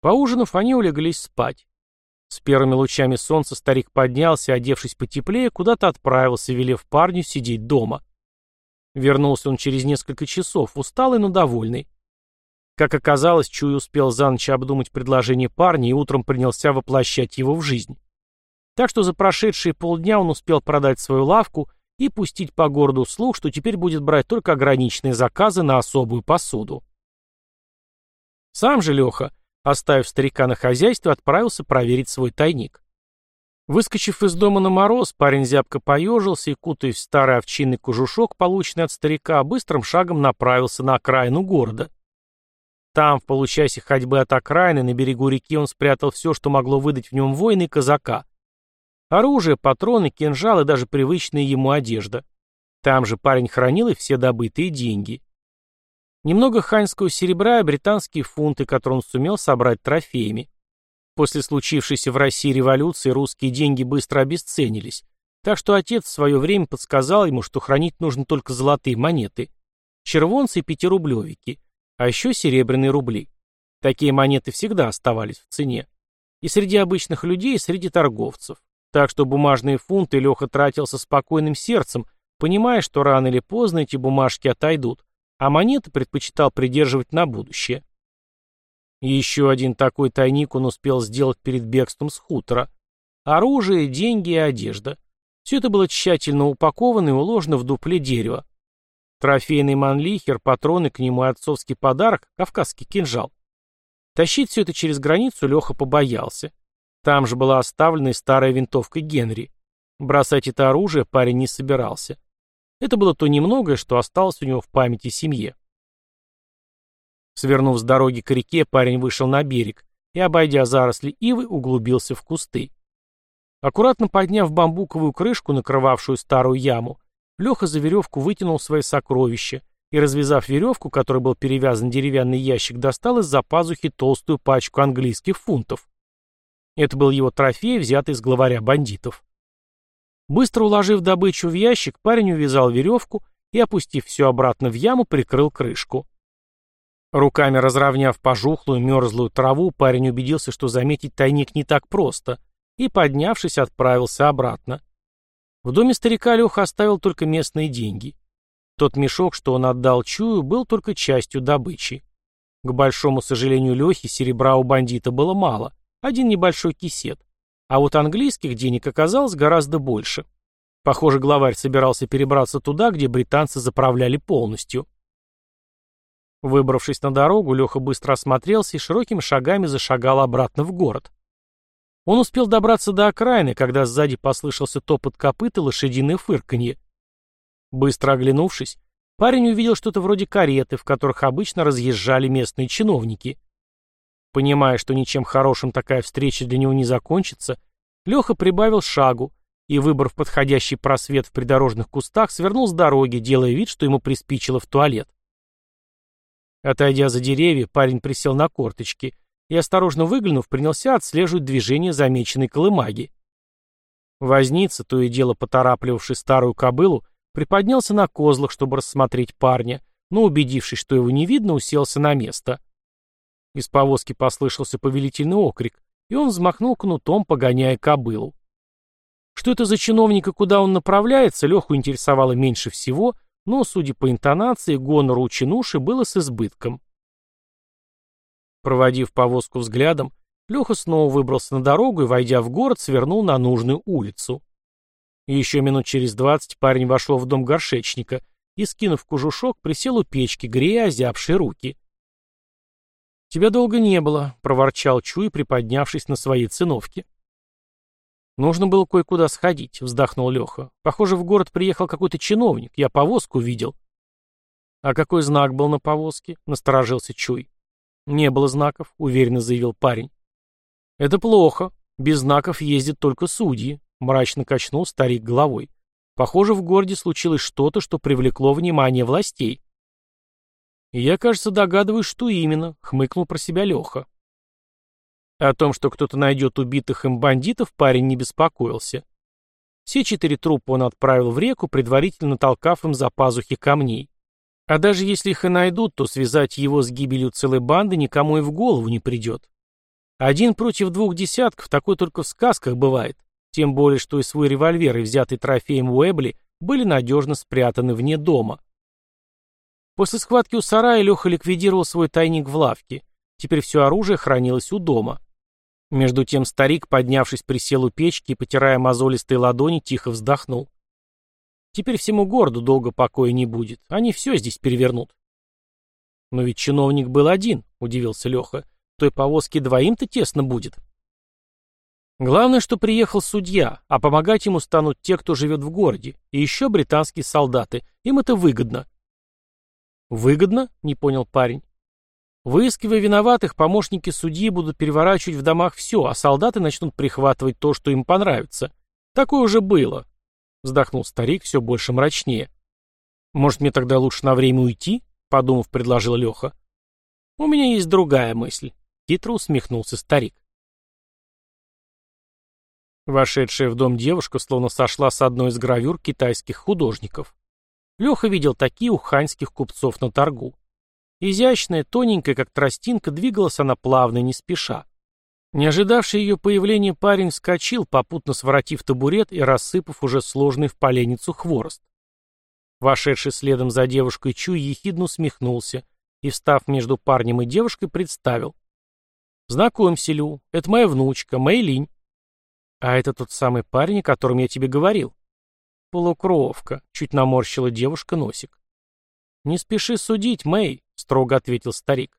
S1: Поужинав, они улеглись спать. С первыми лучами солнца старик поднялся, одевшись потеплее, куда-то отправился, велев парню сидеть дома. Вернулся он через несколько часов, усталый, но довольный. Как оказалось, Чуй успел за ночь обдумать предложение парня и утром принялся воплощать его в жизнь. Так что за прошедшие полдня он успел продать свою лавку и пустить по городу слух, что теперь будет брать только ограниченные заказы на особую посуду. Сам же Леха, оставив старика на хозяйстве, отправился проверить свой тайник. Выскочив из дома на мороз, парень зябко поежился и, кутаясь в старый овчинный кожушок, полученный от старика, быстрым шагом направился на окраину города. Там, в получасе ходьбы от окраины, на берегу реки он спрятал все, что могло выдать в нем воина и казака. Оружие, патроны, кинжалы, даже привычная ему одежда. Там же парень хранил и все добытые деньги. Немного ханьского серебра и британские фунты, которые он сумел собрать трофеями. После случившейся в России революции русские деньги быстро обесценились, так что отец в свое время подсказал ему, что хранить нужно только золотые монеты, червонцы и пятирублевики, а еще серебряные рубли. Такие монеты всегда оставались в цене. И среди обычных людей, и среди торговцев. Так что бумажные фунты Леха тратил со спокойным сердцем, понимая, что рано или поздно эти бумажки отойдут, а монеты предпочитал придерживать на будущее. Еще один такой тайник он успел сделать перед бегством с хутора. Оружие, деньги и одежда. Все это было тщательно упаковано и уложено в дупле дерева. Трофейный манлихер, патроны к нему и отцовский подарок, кавказский кинжал. Тащить все это через границу Леха побоялся. Там же была оставлена и старая винтовка Генри. Бросать это оружие парень не собирался. Это было то немногое, что осталось у него в памяти семье. Свернув с дороги к реке, парень вышел на берег и, обойдя заросли ивы, углубился в кусты. Аккуратно подняв бамбуковую крышку, накрывавшую старую яму, Леха за веревку вытянул свои сокровища и, развязав веревку, которой был перевязан деревянный ящик, достал из-за пазухи толстую пачку английских фунтов. Это был его трофей, взятый из главаря бандитов. Быстро уложив добычу в ящик, парень увязал веревку и, опустив все обратно в яму, прикрыл крышку. Руками разровняв пожухлую, мерзлую траву, парень убедился, что заметить тайник не так просто, и, поднявшись, отправился обратно. В доме старика Леха оставил только местные деньги. Тот мешок, что он отдал Чую, был только частью добычи. К большому сожалению Лехи, серебра у бандита было мало, один небольшой кисет. А вот английских денег оказалось гораздо больше. Похоже, главарь собирался перебраться туда, где британцы заправляли полностью. Выбравшись на дорогу, Леха быстро осмотрелся и широкими шагами зашагал обратно в город. Он успел добраться до окраины, когда сзади послышался топот копыт и лошадиное фырканье. Быстро оглянувшись, парень увидел что-то вроде кареты, в которых обычно разъезжали местные чиновники. Понимая, что ничем хорошим такая встреча для него не закончится, Леха прибавил шагу и, выбрав подходящий просвет в придорожных кустах, свернул с дороги, делая вид, что ему приспичило в туалет. Отойдя за деревья, парень присел на корточки и, осторожно выглянув, принялся отслеживать движение замеченной колымаги. Возница, то и дело поторапливавший старую кобылу, Приподнялся на козлах, чтобы рассмотреть парня, но, убедившись, что его не видно, уселся на место. Из повозки послышался повелительный окрик, и он взмахнул кнутом, погоняя кобылу. Что это за чиновник и куда он направляется, Леху интересовало меньше всего, но, судя по интонации, гонору у чинуши было с избытком. Проводив повозку взглядом, Леха снова выбрался на дорогу и, войдя в город, свернул на нужную улицу. Еще минут через двадцать парень вошел в дом горшечника и, скинув кожушок, присел у печки, грея озябшие руки. «Тебя долго не было», — проворчал Чуй, приподнявшись на своей циновке. «Нужно было кое-куда сходить», — вздохнул Леха. «Похоже, в город приехал какой-то чиновник. Я повозку видел». «А какой знак был на повозке?» — насторожился Чуй. «Не было знаков», — уверенно заявил парень. «Это плохо. Без знаков ездят только судьи. Мрачно качнул старик головой. Похоже, в городе случилось что-то, что привлекло внимание властей. «Я, кажется, догадываюсь, что именно», — хмыкнул про себя Леха. О том, что кто-то найдет убитых им бандитов, парень не беспокоился. Все четыре трупа он отправил в реку, предварительно толкав им за пазухи камней. А даже если их и найдут, то связать его с гибелью целой банды никому и в голову не придет. Один против двух десятков, такой только в сказках бывает. Тем более, что и свой револьвер, и взятый трофеем Уэбли были надежно спрятаны вне дома. После схватки у сарая Леха ликвидировал свой тайник в лавке. Теперь все оружие хранилось у дома. Между тем старик, поднявшись, присел у печки и, потирая мозолистые ладони, тихо вздохнул. Теперь всему городу долго покоя не будет. Они все здесь перевернут. Но ведь чиновник был один, удивился Леха. Той повозке двоим-то тесно будет. Главное, что приехал судья, а помогать ему станут те, кто живет в городе, и еще британские солдаты. Им это выгодно. Выгодно? Не понял парень. Выискивая виноватых, помощники судьи будут переворачивать в домах все, а солдаты начнут прихватывать то, что им понравится. Такое уже было. Вздохнул старик все больше мрачнее. Может, мне тогда лучше на время уйти? Подумав, предложил Леха. У меня есть другая мысль. Хитро усмехнулся старик. Вошедшая в дом девушка словно сошла с одной из гравюр китайских художников. Леха видел такие у ханьских купцов на торгу. Изящная, тоненькая, как тростинка, двигалась она плавно и не спеша. Не ожидавший ее появления парень вскочил, попутно своротив табурет и рассыпав уже сложный в поленницу хворост. Вошедший следом за девушкой Чуй ехидно усмехнулся и, встав между парнем и девушкой, представил. «Знакомься, Лю, это моя внучка, Мэйлинь. «А это тот самый парень, о котором я тебе говорил?» «Полукровка», — чуть наморщила девушка носик. «Не спеши судить, Мэй», — строго ответил старик.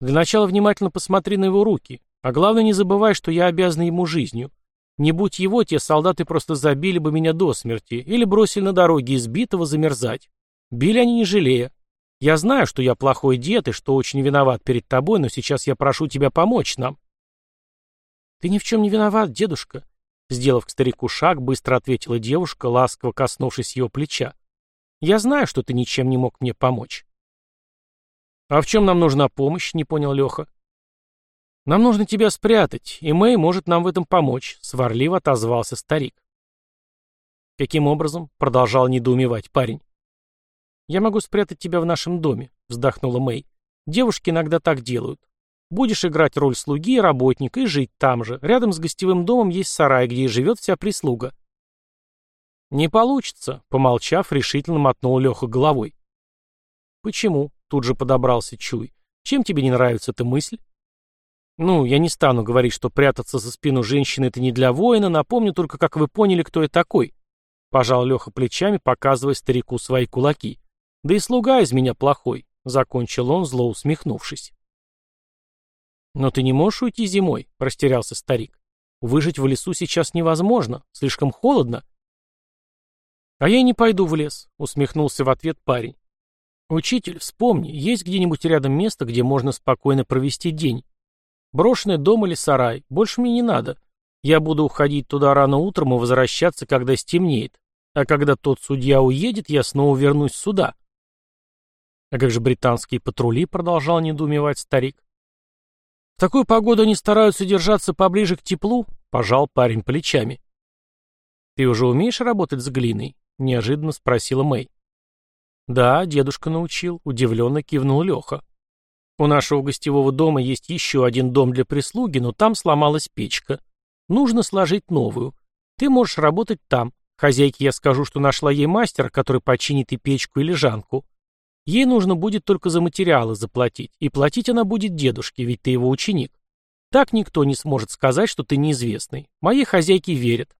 S1: «Для начала внимательно посмотри на его руки, а главное не забывай, что я обязан ему жизнью. Не будь его, те солдаты просто забили бы меня до смерти или бросили на дороге избитого замерзать. Били они не жалея. Я знаю, что я плохой дед и что очень виноват перед тобой, но сейчас я прошу тебя помочь нам». «Ты ни в чем не виноват, дедушка. Сделав к старику шаг, быстро ответила девушка, ласково коснувшись его плеча. «Я знаю, что ты ничем не мог мне помочь». «А в чем нам нужна помощь?» — не понял Леха. «Нам нужно тебя спрятать, и Мэй может нам в этом помочь», — сварливо отозвался старик. «Каким образом?» — продолжал недоумевать парень. «Я могу спрятать тебя в нашем доме», — вздохнула Мэй. «Девушки иногда так делают. Будешь играть роль слуги и работника и жить там же. Рядом с гостевым домом есть сарай, где и живет вся прислуга». «Не получится», — помолчав, решительно мотнул Леха головой. «Почему?» — тут же подобрался Чуй. «Чем тебе не нравится эта мысль?» «Ну, я не стану говорить, что прятаться за спину женщины — это не для воина, напомню только, как вы поняли, кто я такой». Пожал Леха плечами, показывая старику свои кулаки. «Да и слуга из меня плохой», — закончил он, зло усмехнувшись. «Но ты не можешь уйти зимой», — растерялся старик. «Выжить в лесу сейчас невозможно, слишком холодно». «А я не пойду в лес», — усмехнулся в ответ парень. «Учитель, вспомни, есть где-нибудь рядом место, где можно спокойно провести день? Брошенный дом или сарай, больше мне не надо. Я буду уходить туда рано утром и возвращаться, когда стемнеет. А когда тот судья уедет, я снова вернусь сюда. А как же британские патрули, продолжал недоумевать старик. В такую погоду они стараются держаться поближе к теплу, пожал парень плечами. Ты уже умеешь работать с глиной? Неожиданно спросила Мэй. Да, дедушка научил, удивленно кивнул Леха. У нашего гостевого дома есть еще один дом для прислуги, но там сломалась печка. Нужно сложить новую. Ты можешь работать там. Хозяйке я скажу, что нашла ей мастера, который починит и печку, и лежанку. Ей нужно будет только за материалы заплатить. И платить она будет дедушке, ведь ты его ученик. Так никто не сможет сказать, что ты неизвестный. Моей хозяйке верят.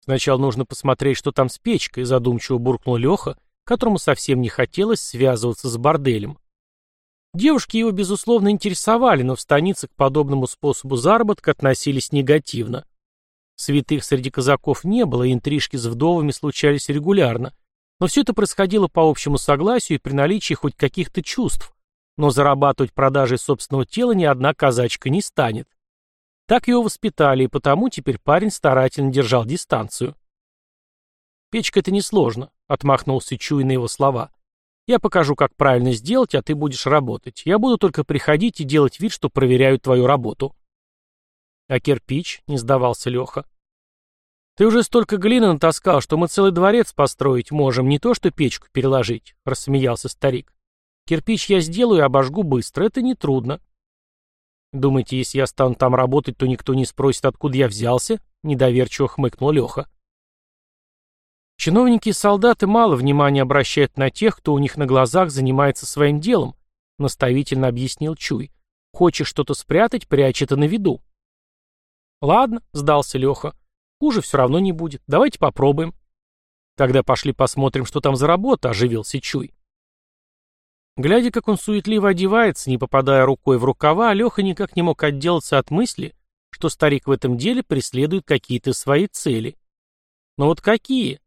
S1: Сначала нужно посмотреть, что там с печкой, задумчиво буркнул Леха, которому совсем не хотелось связываться с борделем. Девушки его, безусловно, интересовали, но в станице к подобному способу заработка относились негативно. Святых среди казаков не было, и интрижки с вдовами случались регулярно. Но все это происходило по общему согласию и при наличии хоть каких-то чувств. Но зарабатывать продажей собственного тела ни одна казачка не станет. Так его воспитали, и потому теперь парень старательно держал дистанцию. «Печка — это несложно», — отмахнулся Чуй на его слова. «Я покажу, как правильно сделать, а ты будешь работать. Я буду только приходить и делать вид, что проверяю твою работу». «А кирпич?» — не сдавался Леха. «Ты уже столько глины натаскал, что мы целый дворец построить можем, не то что печку переложить», — рассмеялся старик. «Кирпич я сделаю и обожгу быстро, это нетрудно». «Думаете, если я стану там работать, то никто не спросит, откуда я взялся?» — недоверчиво хмыкнул Леха. Чиновники и солдаты мало внимания обращают на тех, кто у них на глазах занимается своим делом, наставительно объяснил Чуй. Хочешь что-то спрятать, прячь это на виду. Ладно, сдался Леха. Хуже все равно не будет. Давайте попробуем. Тогда пошли посмотрим, что там за работа, оживился Чуй. Глядя, как он суетливо одевается, не попадая рукой в рукава, Леха никак не мог отделаться от мысли, что старик в этом деле преследует какие-то свои цели. Но вот какие?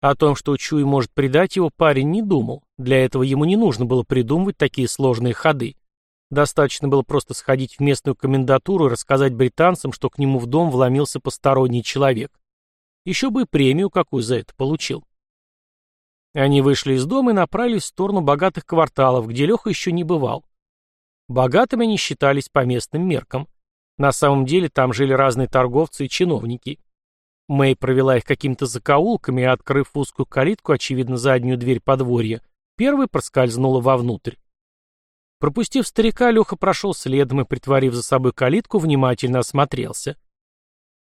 S1: О том, что Чуй может предать его, парень не думал. Для этого ему не нужно было придумывать такие сложные ходы. Достаточно было просто сходить в местную комендатуру и рассказать британцам, что к нему в дом вломился посторонний человек. Еще бы премию какую за это получил. Они вышли из дома и направились в сторону богатых кварталов, где Леха еще не бывал. Богатыми они считались по местным меркам. На самом деле там жили разные торговцы и чиновники. Мэй провела их какими-то закоулками и, открыв узкую калитку, очевидно, заднюю дверь подворья, первой проскользнула вовнутрь. Пропустив старика, Леха прошел следом и, притворив за собой калитку, внимательно осмотрелся.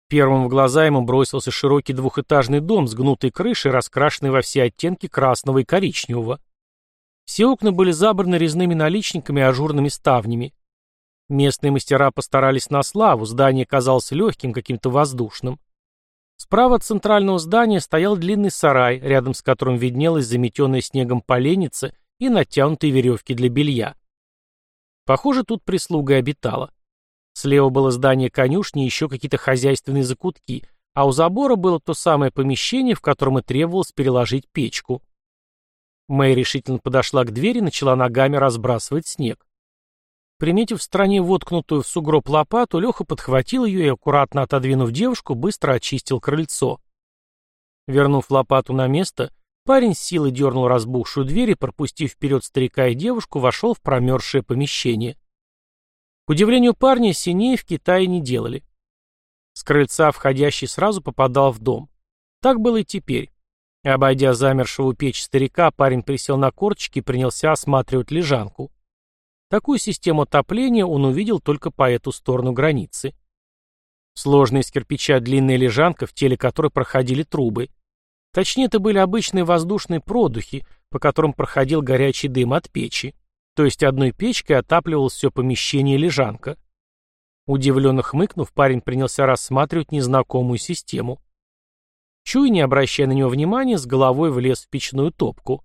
S1: Первым в глаза ему бросился широкий двухэтажный дом с гнутой крышей, раскрашенный во все оттенки красного и коричневого. Все окна были забраны резными наличниками и ажурными ставнями. Местные мастера постарались на славу, здание казалось легким, каким-то воздушным. Справа от центрального здания стоял длинный сарай, рядом с которым виднелась заметенная снегом поленница и натянутые веревки для белья. Похоже, тут прислуга обитала. Слева было здание конюшни и еще какие-то хозяйственные закутки, а у забора было то самое помещение, в котором и требовалось переложить печку. Мэй решительно подошла к двери и начала ногами разбрасывать снег. Приметив в стороне воткнутую в сугроб лопату, Леха подхватил ее и, аккуратно отодвинув девушку, быстро очистил крыльцо. Вернув лопату на место, парень с силой дернул разбухшую дверь и, пропустив вперед старика и девушку, вошел в промерзшее помещение. К удивлению парня, синее в Китае не делали. С крыльца входящий сразу попадал в дом. Так было и теперь. Обойдя замершего печь старика, парень присел на корточки и принялся осматривать лежанку. Такую систему отопления он увидел только по эту сторону границы. Сложная из кирпича длинная лежанка, в теле которой проходили трубы. Точнее, это были обычные воздушные продухи, по которым проходил горячий дым от печи. То есть одной печкой отапливалось все помещение лежанка. Удивленно хмыкнув, парень принялся рассматривать незнакомую систему. Чуй, не обращая на него внимания, с головой влез в печную топку.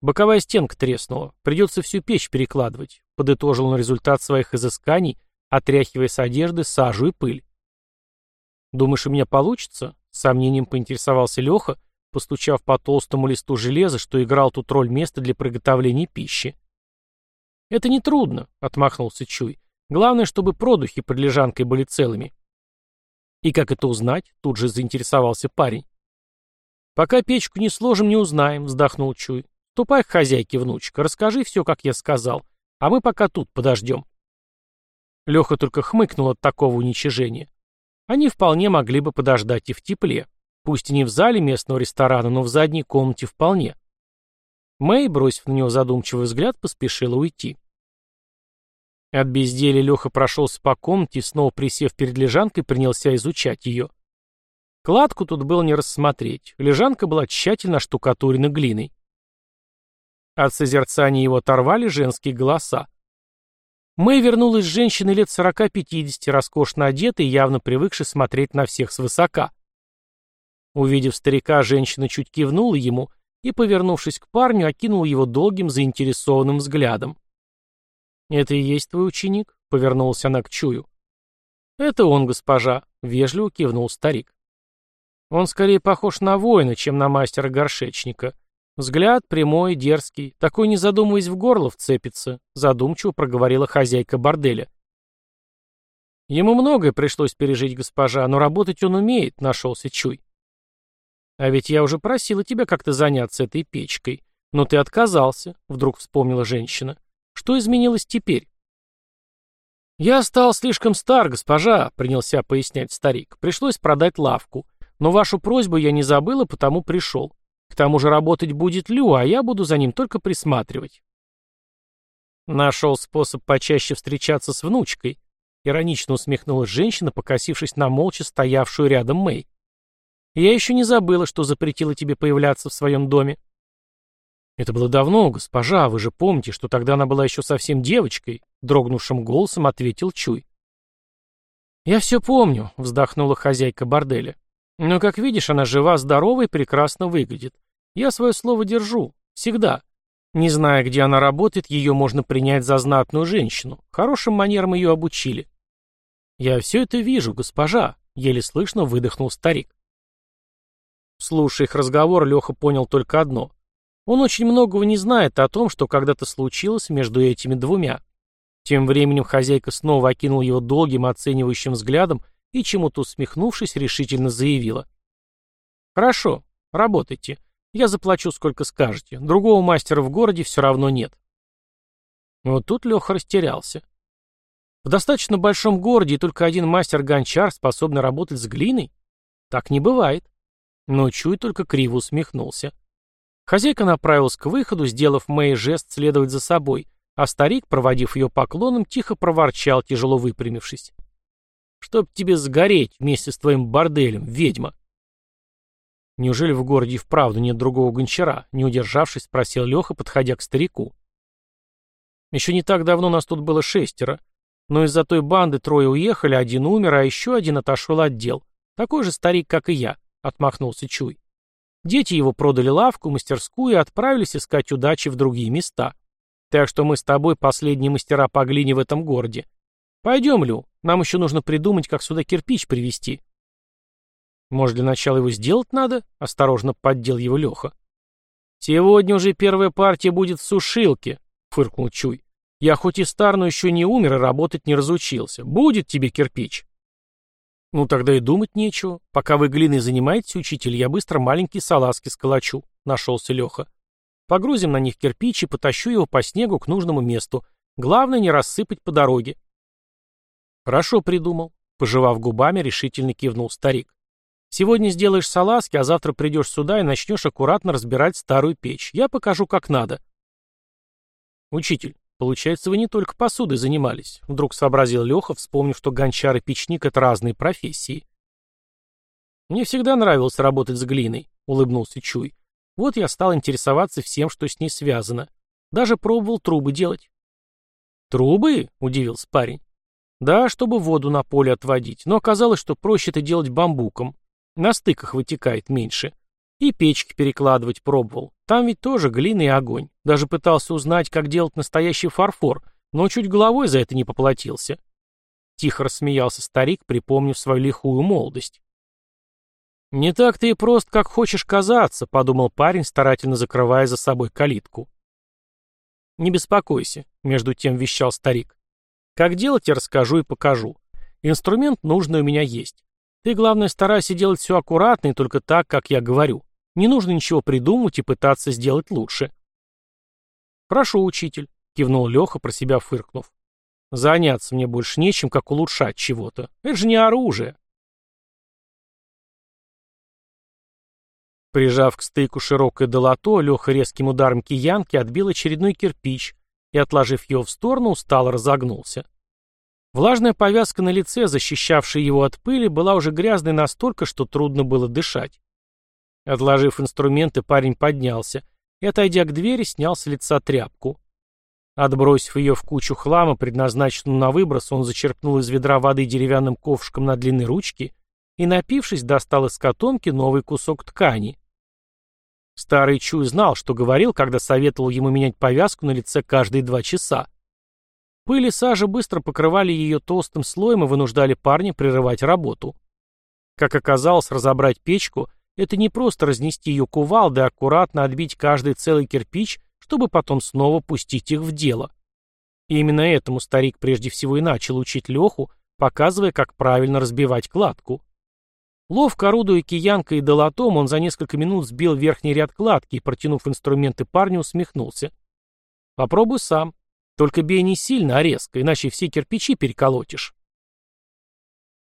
S1: Боковая стенка треснула. Придется всю печь перекладывать. Подытожил он результат своих изысканий, отряхивая с одежды сажу и пыль. «Думаешь, у меня получится?» — с сомнением поинтересовался Леха, постучав по толстому листу железа, что играл тут роль места для приготовления пищи. «Это нетрудно», — отмахнулся Чуй. «Главное, чтобы продухи под лежанкой были целыми». «И как это узнать?» — тут же заинтересовался парень. «Пока печку не сложим, не узнаем», — вздохнул Чуй. Ступай к хозяйке, внучка, расскажи все, как я сказал, а мы пока тут подождем. Леха только хмыкнул от такого уничижения. Они вполне могли бы подождать и в тепле. Пусть и не в зале местного ресторана, но в задней комнате вполне. Мэй, бросив на него задумчивый взгляд, поспешила уйти. От безделия Леха прошелся по комнате и, снова присев перед лежанкой, принялся изучать ее. Кладку тут было не рассмотреть. Лежанка была тщательно штукатурена глиной. От созерцания его оторвали женские голоса. Мэй вернулась женщиной лет 40-50, роскошно одетой и явно привыкшей смотреть на всех свысока. Увидев старика, женщина чуть кивнула ему и, повернувшись к парню, окинула его долгим заинтересованным взглядом. «Это и есть твой ученик?» — повернулась она к Чую. «Это он, госпожа», — вежливо кивнул старик. «Он скорее похож на воина, чем на мастера-горшечника. Взгляд прямой, дерзкий, такой не задумываясь в горло вцепится, задумчиво проговорила хозяйка борделя. Ему многое пришлось пережить, госпожа, но работать он умеет, нашелся Чуй. А ведь я уже просила тебя как-то заняться этой печкой. Но ты отказался, вдруг вспомнила женщина. Что изменилось теперь? Я стал слишком стар, госпожа, принялся пояснять старик. Пришлось продать лавку. Но вашу просьбу я не забыла, потому пришел. К тому же работать будет Лю, а я буду за ним только присматривать. Нашел способ почаще встречаться с внучкой. Иронично усмехнулась женщина, покосившись на молча стоявшую рядом Мэй. Я еще не забыла, что запретила тебе появляться в своем доме. Это было давно, госпожа, вы же помните, что тогда она была еще совсем девочкой, дрогнувшим голосом ответил Чуй. Я все помню, вздохнула хозяйка борделя. Но, как видишь, она жива, здорова и прекрасно выглядит. Я свое слово держу. Всегда. Не зная, где она работает, ее можно принять за знатную женщину. Хорошим манерам ее обучили. Я все это вижу, госпожа, еле слышно выдохнул старик. Слушая их разговор, Леха понял только одно. Он очень многого не знает о том, что когда-то случилось между этими двумя. Тем временем хозяйка снова окинула его долгим оценивающим взглядом и, чему-то усмехнувшись, решительно заявила. «Хорошо, работайте. Я заплачу, сколько скажете. Другого мастера в городе все равно нет». Вот тут Леха растерялся. В достаточно большом городе только один мастер-гончар способный работать с глиной? Так не бывает. Но Чуй только криво усмехнулся. Хозяйка направилась к выходу, сделав Мэй жест следовать за собой, а старик, проводив ее поклоном, тихо проворчал, тяжело выпрямившись. Чтоб тебе сгореть вместе с твоим борделем, ведьма. Неужели в городе вправду нет другого гончара? Не удержавшись, спросил Леха, подходя к старику. Еще не так давно нас тут было шестеро. Но из-за той банды трое уехали, один умер, а еще один отошел от дел. Такой же старик, как и я, отмахнулся Чуй. Дети его продали лавку, мастерскую и отправились искать удачи в другие места. Так что мы с тобой последние мастера по глине в этом городе. Пойдем, Лю, нам еще нужно придумать, как сюда кирпич привезти. Может, для начала его сделать надо? Осторожно поддел его Леха. Сегодня уже первая партия будет в сушилке, фыркнул Чуй. Я хоть и стар, но еще не умер и работать не разучился. Будет тебе кирпич. Ну тогда и думать нечего. Пока вы глиной занимаетесь, учитель, я быстро маленькие салазки сколочу. Нашелся Леха. Погрузим на них кирпич и потащу его по снегу к нужному месту. Главное не рассыпать по дороге. Хорошо придумал. Пожевав губами, решительно кивнул старик. Сегодня сделаешь салазки, а завтра придешь сюда и начнешь аккуратно разбирать старую печь. Я покажу, как надо. Учитель, получается, вы не только посудой занимались. Вдруг сообразил Леха, вспомнив, что гончар и печник — это разные профессии. Мне всегда нравилось работать с глиной, улыбнулся Чуй. Вот я стал интересоваться всем, что с ней связано. Даже пробовал трубы делать. «Трубы?» — удивился парень. Да, чтобы воду на поле отводить, но оказалось, что проще это делать бамбуком. На стыках вытекает меньше. И печки перекладывать пробовал. Там ведь тоже глина и огонь. Даже пытался узнать, как делать настоящий фарфор, но чуть головой за это не поплатился. Тихо рассмеялся старик, припомнив свою лихую молодость. «Не так ты и прост, как хочешь казаться», — подумал парень, старательно закрывая за собой калитку. «Не беспокойся», — между тем вещал старик. Как делать, я расскажу и покажу. Инструмент нужный у меня есть. Ты, главное, старайся делать все аккуратно и только так, как я говорю. Не нужно ничего придумывать и пытаться сделать лучше. Прошу, учитель, кивнул Леха, про себя фыркнув. Заняться мне больше нечем, как улучшать чего-то. Это же не оружие. Прижав к стыку широкое долото, Леха резким ударом киянки отбил очередной кирпич, и, отложив его в сторону, устало разогнулся. Влажная повязка на лице, защищавшая его от пыли, была уже грязной настолько, что трудно было дышать. Отложив инструменты, парень поднялся и, отойдя к двери, снял с лица тряпку. Отбросив ее в кучу хлама, предназначенную на выброс, он зачерпнул из ведра воды деревянным ковшиком на длинной ручке и, напившись, достал из котомки новый кусок ткани. Старый Чуй знал, что говорил, когда советовал ему менять повязку на лице каждые два часа. Пыль и сажа быстро покрывали ее толстым слоем и вынуждали парня прерывать работу. Как оказалось, разобрать печку — это не просто разнести ее кувалдой, а аккуратно отбить каждый целый кирпич, чтобы потом снова пустить их в дело. И именно этому старик прежде всего и начал учить Леху, показывая, как правильно разбивать кладку. Ловко орудуя киянкой и долотом, он за несколько минут сбил верхний ряд кладки и, протянув инструменты парню, усмехнулся. «Попробуй сам. Только бей не сильно, а резко, иначе все кирпичи переколотишь».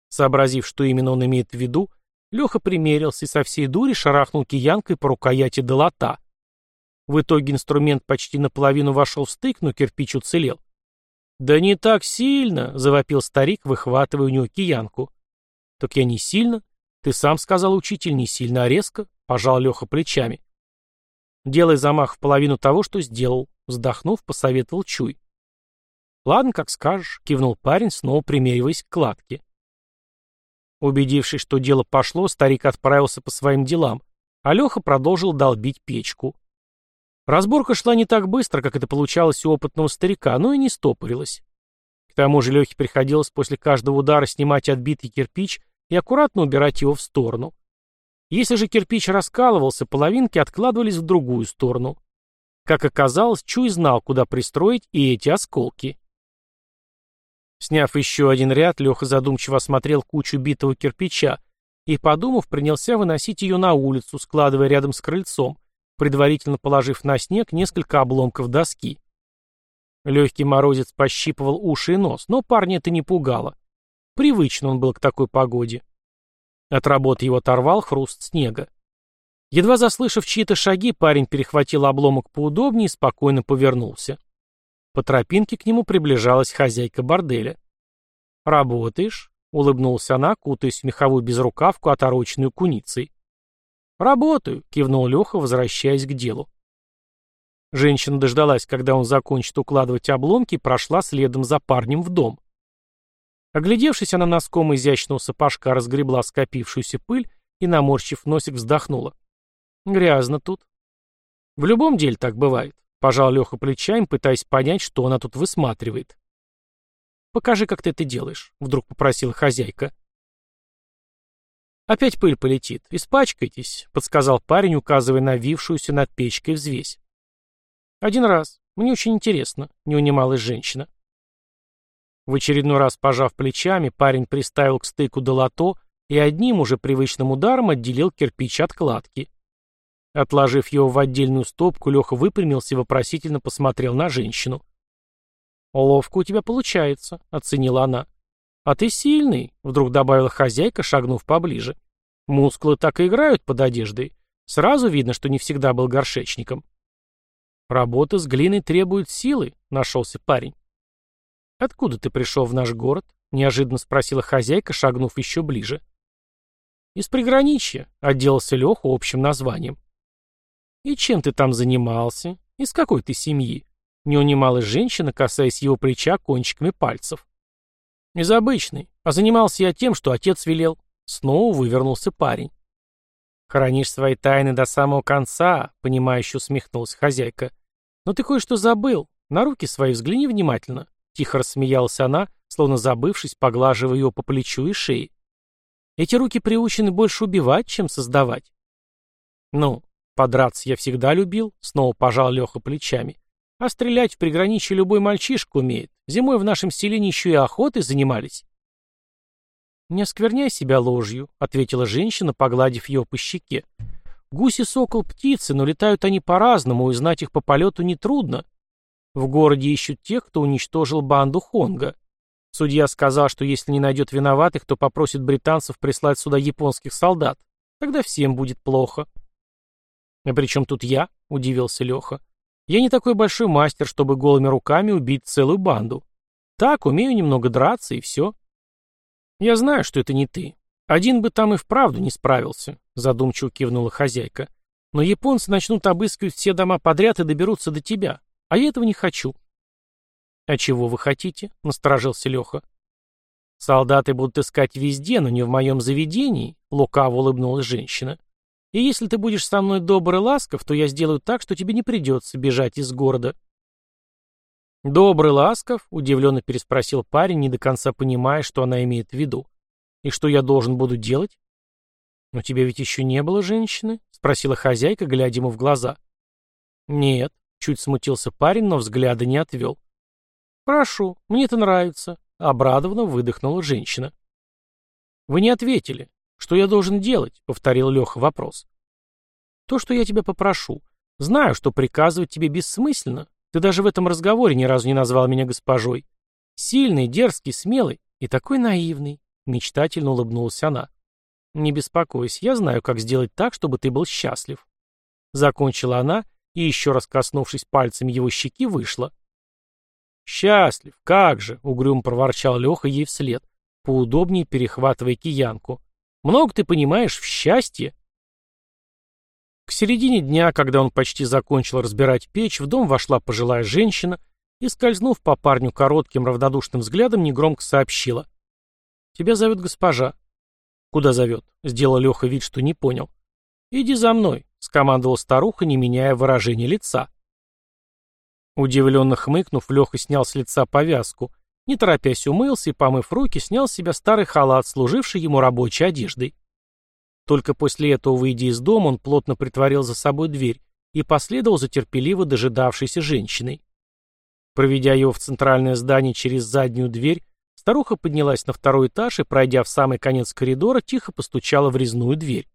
S1: Сообразив, что именно он имеет в виду, Леха примерился и со всей дури шарахнул киянкой по рукояти долота. В итоге инструмент почти наполовину вошел в стык, но кирпич уцелел. «Да не так сильно!» — завопил старик, выхватывая у него киянку. «Так я не сильно. «Ты сам сказал, учитель, не сильно, а резко», — пожал Леха плечами. «Делай замах в половину того, что сделал», — вздохнув, посоветовал Чуй. «Ладно, как скажешь», — кивнул парень, снова примериваясь к кладке. Убедившись, что дело пошло, старик отправился по своим делам, а Леха продолжил долбить печку. Разборка шла не так быстро, как это получалось у опытного старика, но и не стопорилась. К тому же Лехе приходилось после каждого удара снимать отбитый кирпич и аккуратно убирать его в сторону. Если же кирпич раскалывался, половинки откладывались в другую сторону. Как оказалось, Чуй знал, куда пристроить и эти осколки. Сняв еще один ряд, Леха задумчиво осмотрел кучу битого кирпича и, подумав, принялся выносить ее на улицу, складывая рядом с крыльцом, предварительно положив на снег несколько обломков доски. Легкий морозец пощипывал уши и нос, но парня это не пугало. Привычен он был к такой погоде. От работы его оторвал хруст снега. Едва заслышав чьи-то шаги, парень перехватил обломок поудобнее и спокойно повернулся. По тропинке к нему приближалась хозяйка борделя. «Работаешь?» — улыбнулась она, кутаясь в меховую безрукавку, отороченную куницей. «Работаю», — кивнул Леха, возвращаясь к делу. Женщина дождалась, когда он закончит укладывать обломки, прошла следом за парнем в дом. Оглядевшись, она носком изящного сапожка разгребла скопившуюся пыль и, наморщив носик, вздохнула. Грязно тут. В любом деле так бывает. Пожал Леха плечами, пытаясь понять, что она тут высматривает. «Покажи, как ты это делаешь», — вдруг попросила хозяйка. «Опять пыль полетит. Испачкайтесь», — подсказал парень, указывая на вившуюся над печкой взвесь. «Один раз», Мне очень интересно», — не унималась женщина. В очередной раз пожав плечами, парень приставил к стыку долото и одним уже привычным ударом отделил кирпич от кладки. Отложив его в отдельную стопку, Леха выпрямился и вопросительно посмотрел на женщину. «Ловко у тебя получается», — оценила она. «А ты сильный», — вдруг добавила хозяйка, шагнув поближе. «Мускулы так и играют под одеждой. Сразу видно, что не всегда был горшечником». «Работа с глиной требует силы», — нашелся парень. «Откуда ты пришел в наш город?» — неожиданно спросила хозяйка, шагнув еще ближе. «Из приграничья», — отделался Леха общим названием. «И чем ты там занимался? Из какой ты семьи?» — не унималась женщина, касаясь его плеча кончиками пальцев. «Из обычной. А занимался я тем, что отец велел». Снова вывернулся парень. «Хранишь свои тайны до самого конца», — понимающе усмехнулась хозяйка. «Но ты кое-что забыл. На руки свои взгляни внимательно. Тихо рассмеялась она, словно забывшись, поглаживая его по плечу и шее. Эти руки приучены больше убивать, чем создавать. Ну, подраться я всегда любил, снова пожал Леха плечами. А стрелять в приграничье любой мальчишка умеет. Зимой в нашем селении еще и охотой занимались. «Не оскверняй себя ложью», — ответила женщина, погладив его по щеке. «Гуси, сокол, птицы, но летают они по-разному, и знать их по полету нетрудно. В городе ищут тех, кто уничтожил банду Хонга. Судья сказал, что если не найдет виноватых, то попросит британцев прислать сюда японских солдат. Тогда всем будет плохо. «А при чем тут я?» — удивился Леха. «Я не такой большой мастер, чтобы голыми руками убить целую банду. Так, умею немного драться, и все». «Я знаю, что это не ты. Один бы там и вправду не справился», — задумчиво кивнула хозяйка. «Но японцы начнут обыскивать все дома подряд и доберутся до тебя. А я этого не хочу. А чего вы хотите? Насторожился Леха. Солдаты будут искать везде, но не в моем заведении, лукаво улыбнулась женщина. И если ты будешь со мной добр и ласков, то я сделаю так, что тебе не придется бежать из города. Добрый ласков? Удивленно переспросил парень, не до конца понимая, что она имеет в виду. И что я должен буду делать? «Но тебя ведь еще не было женщины?» — спросила хозяйка, глядя ему в глаза. «Нет», Чуть смутился парень, но взгляда не отвел. «Прошу, мне это нравится», — обрадованно выдохнула женщина. «Вы не ответили. Что я должен делать?» — повторил Леха вопрос. «То, что я тебя попрошу. Знаю, что приказывать тебе бессмысленно. Ты даже в этом разговоре ни разу не назвал меня госпожой. Сильный, дерзкий, смелый и такой наивный», — мечтательно улыбнулась она. «Не беспокойся, я знаю, как сделать так, чтобы ты был счастлив». Закончила она и, еще раз коснувшись пальцами его щеки, вышла. «Счастлив, как же!» — угрюм проворчал Леха ей вслед, поудобнее перехватывая киянку. «Много ты понимаешь в счастье?» К середине дня, когда он почти закончил разбирать печь, в дом вошла пожилая женщина и, скользнув по парню коротким равнодушным взглядом, негромко сообщила. «Тебя зовет госпожа». «Куда зовет?» — сделал Леха вид, что не понял. «Иди за мной», — скомандовал старуха, не меняя выражения лица. Удивленно хмыкнув, Леха снял с лица повязку, не торопясь умылся и, помыв руки, снял с себя старый халат, служивший ему рабочей одеждой. Только после этого, выйдя из дома, он плотно притворил за собой дверь и последовал за терпеливо дожидавшейся женщиной. Проведя его в центральное здание через заднюю дверь, старуха поднялась на второй этаж и, пройдя в самый конец коридора, тихо постучала в резную дверь.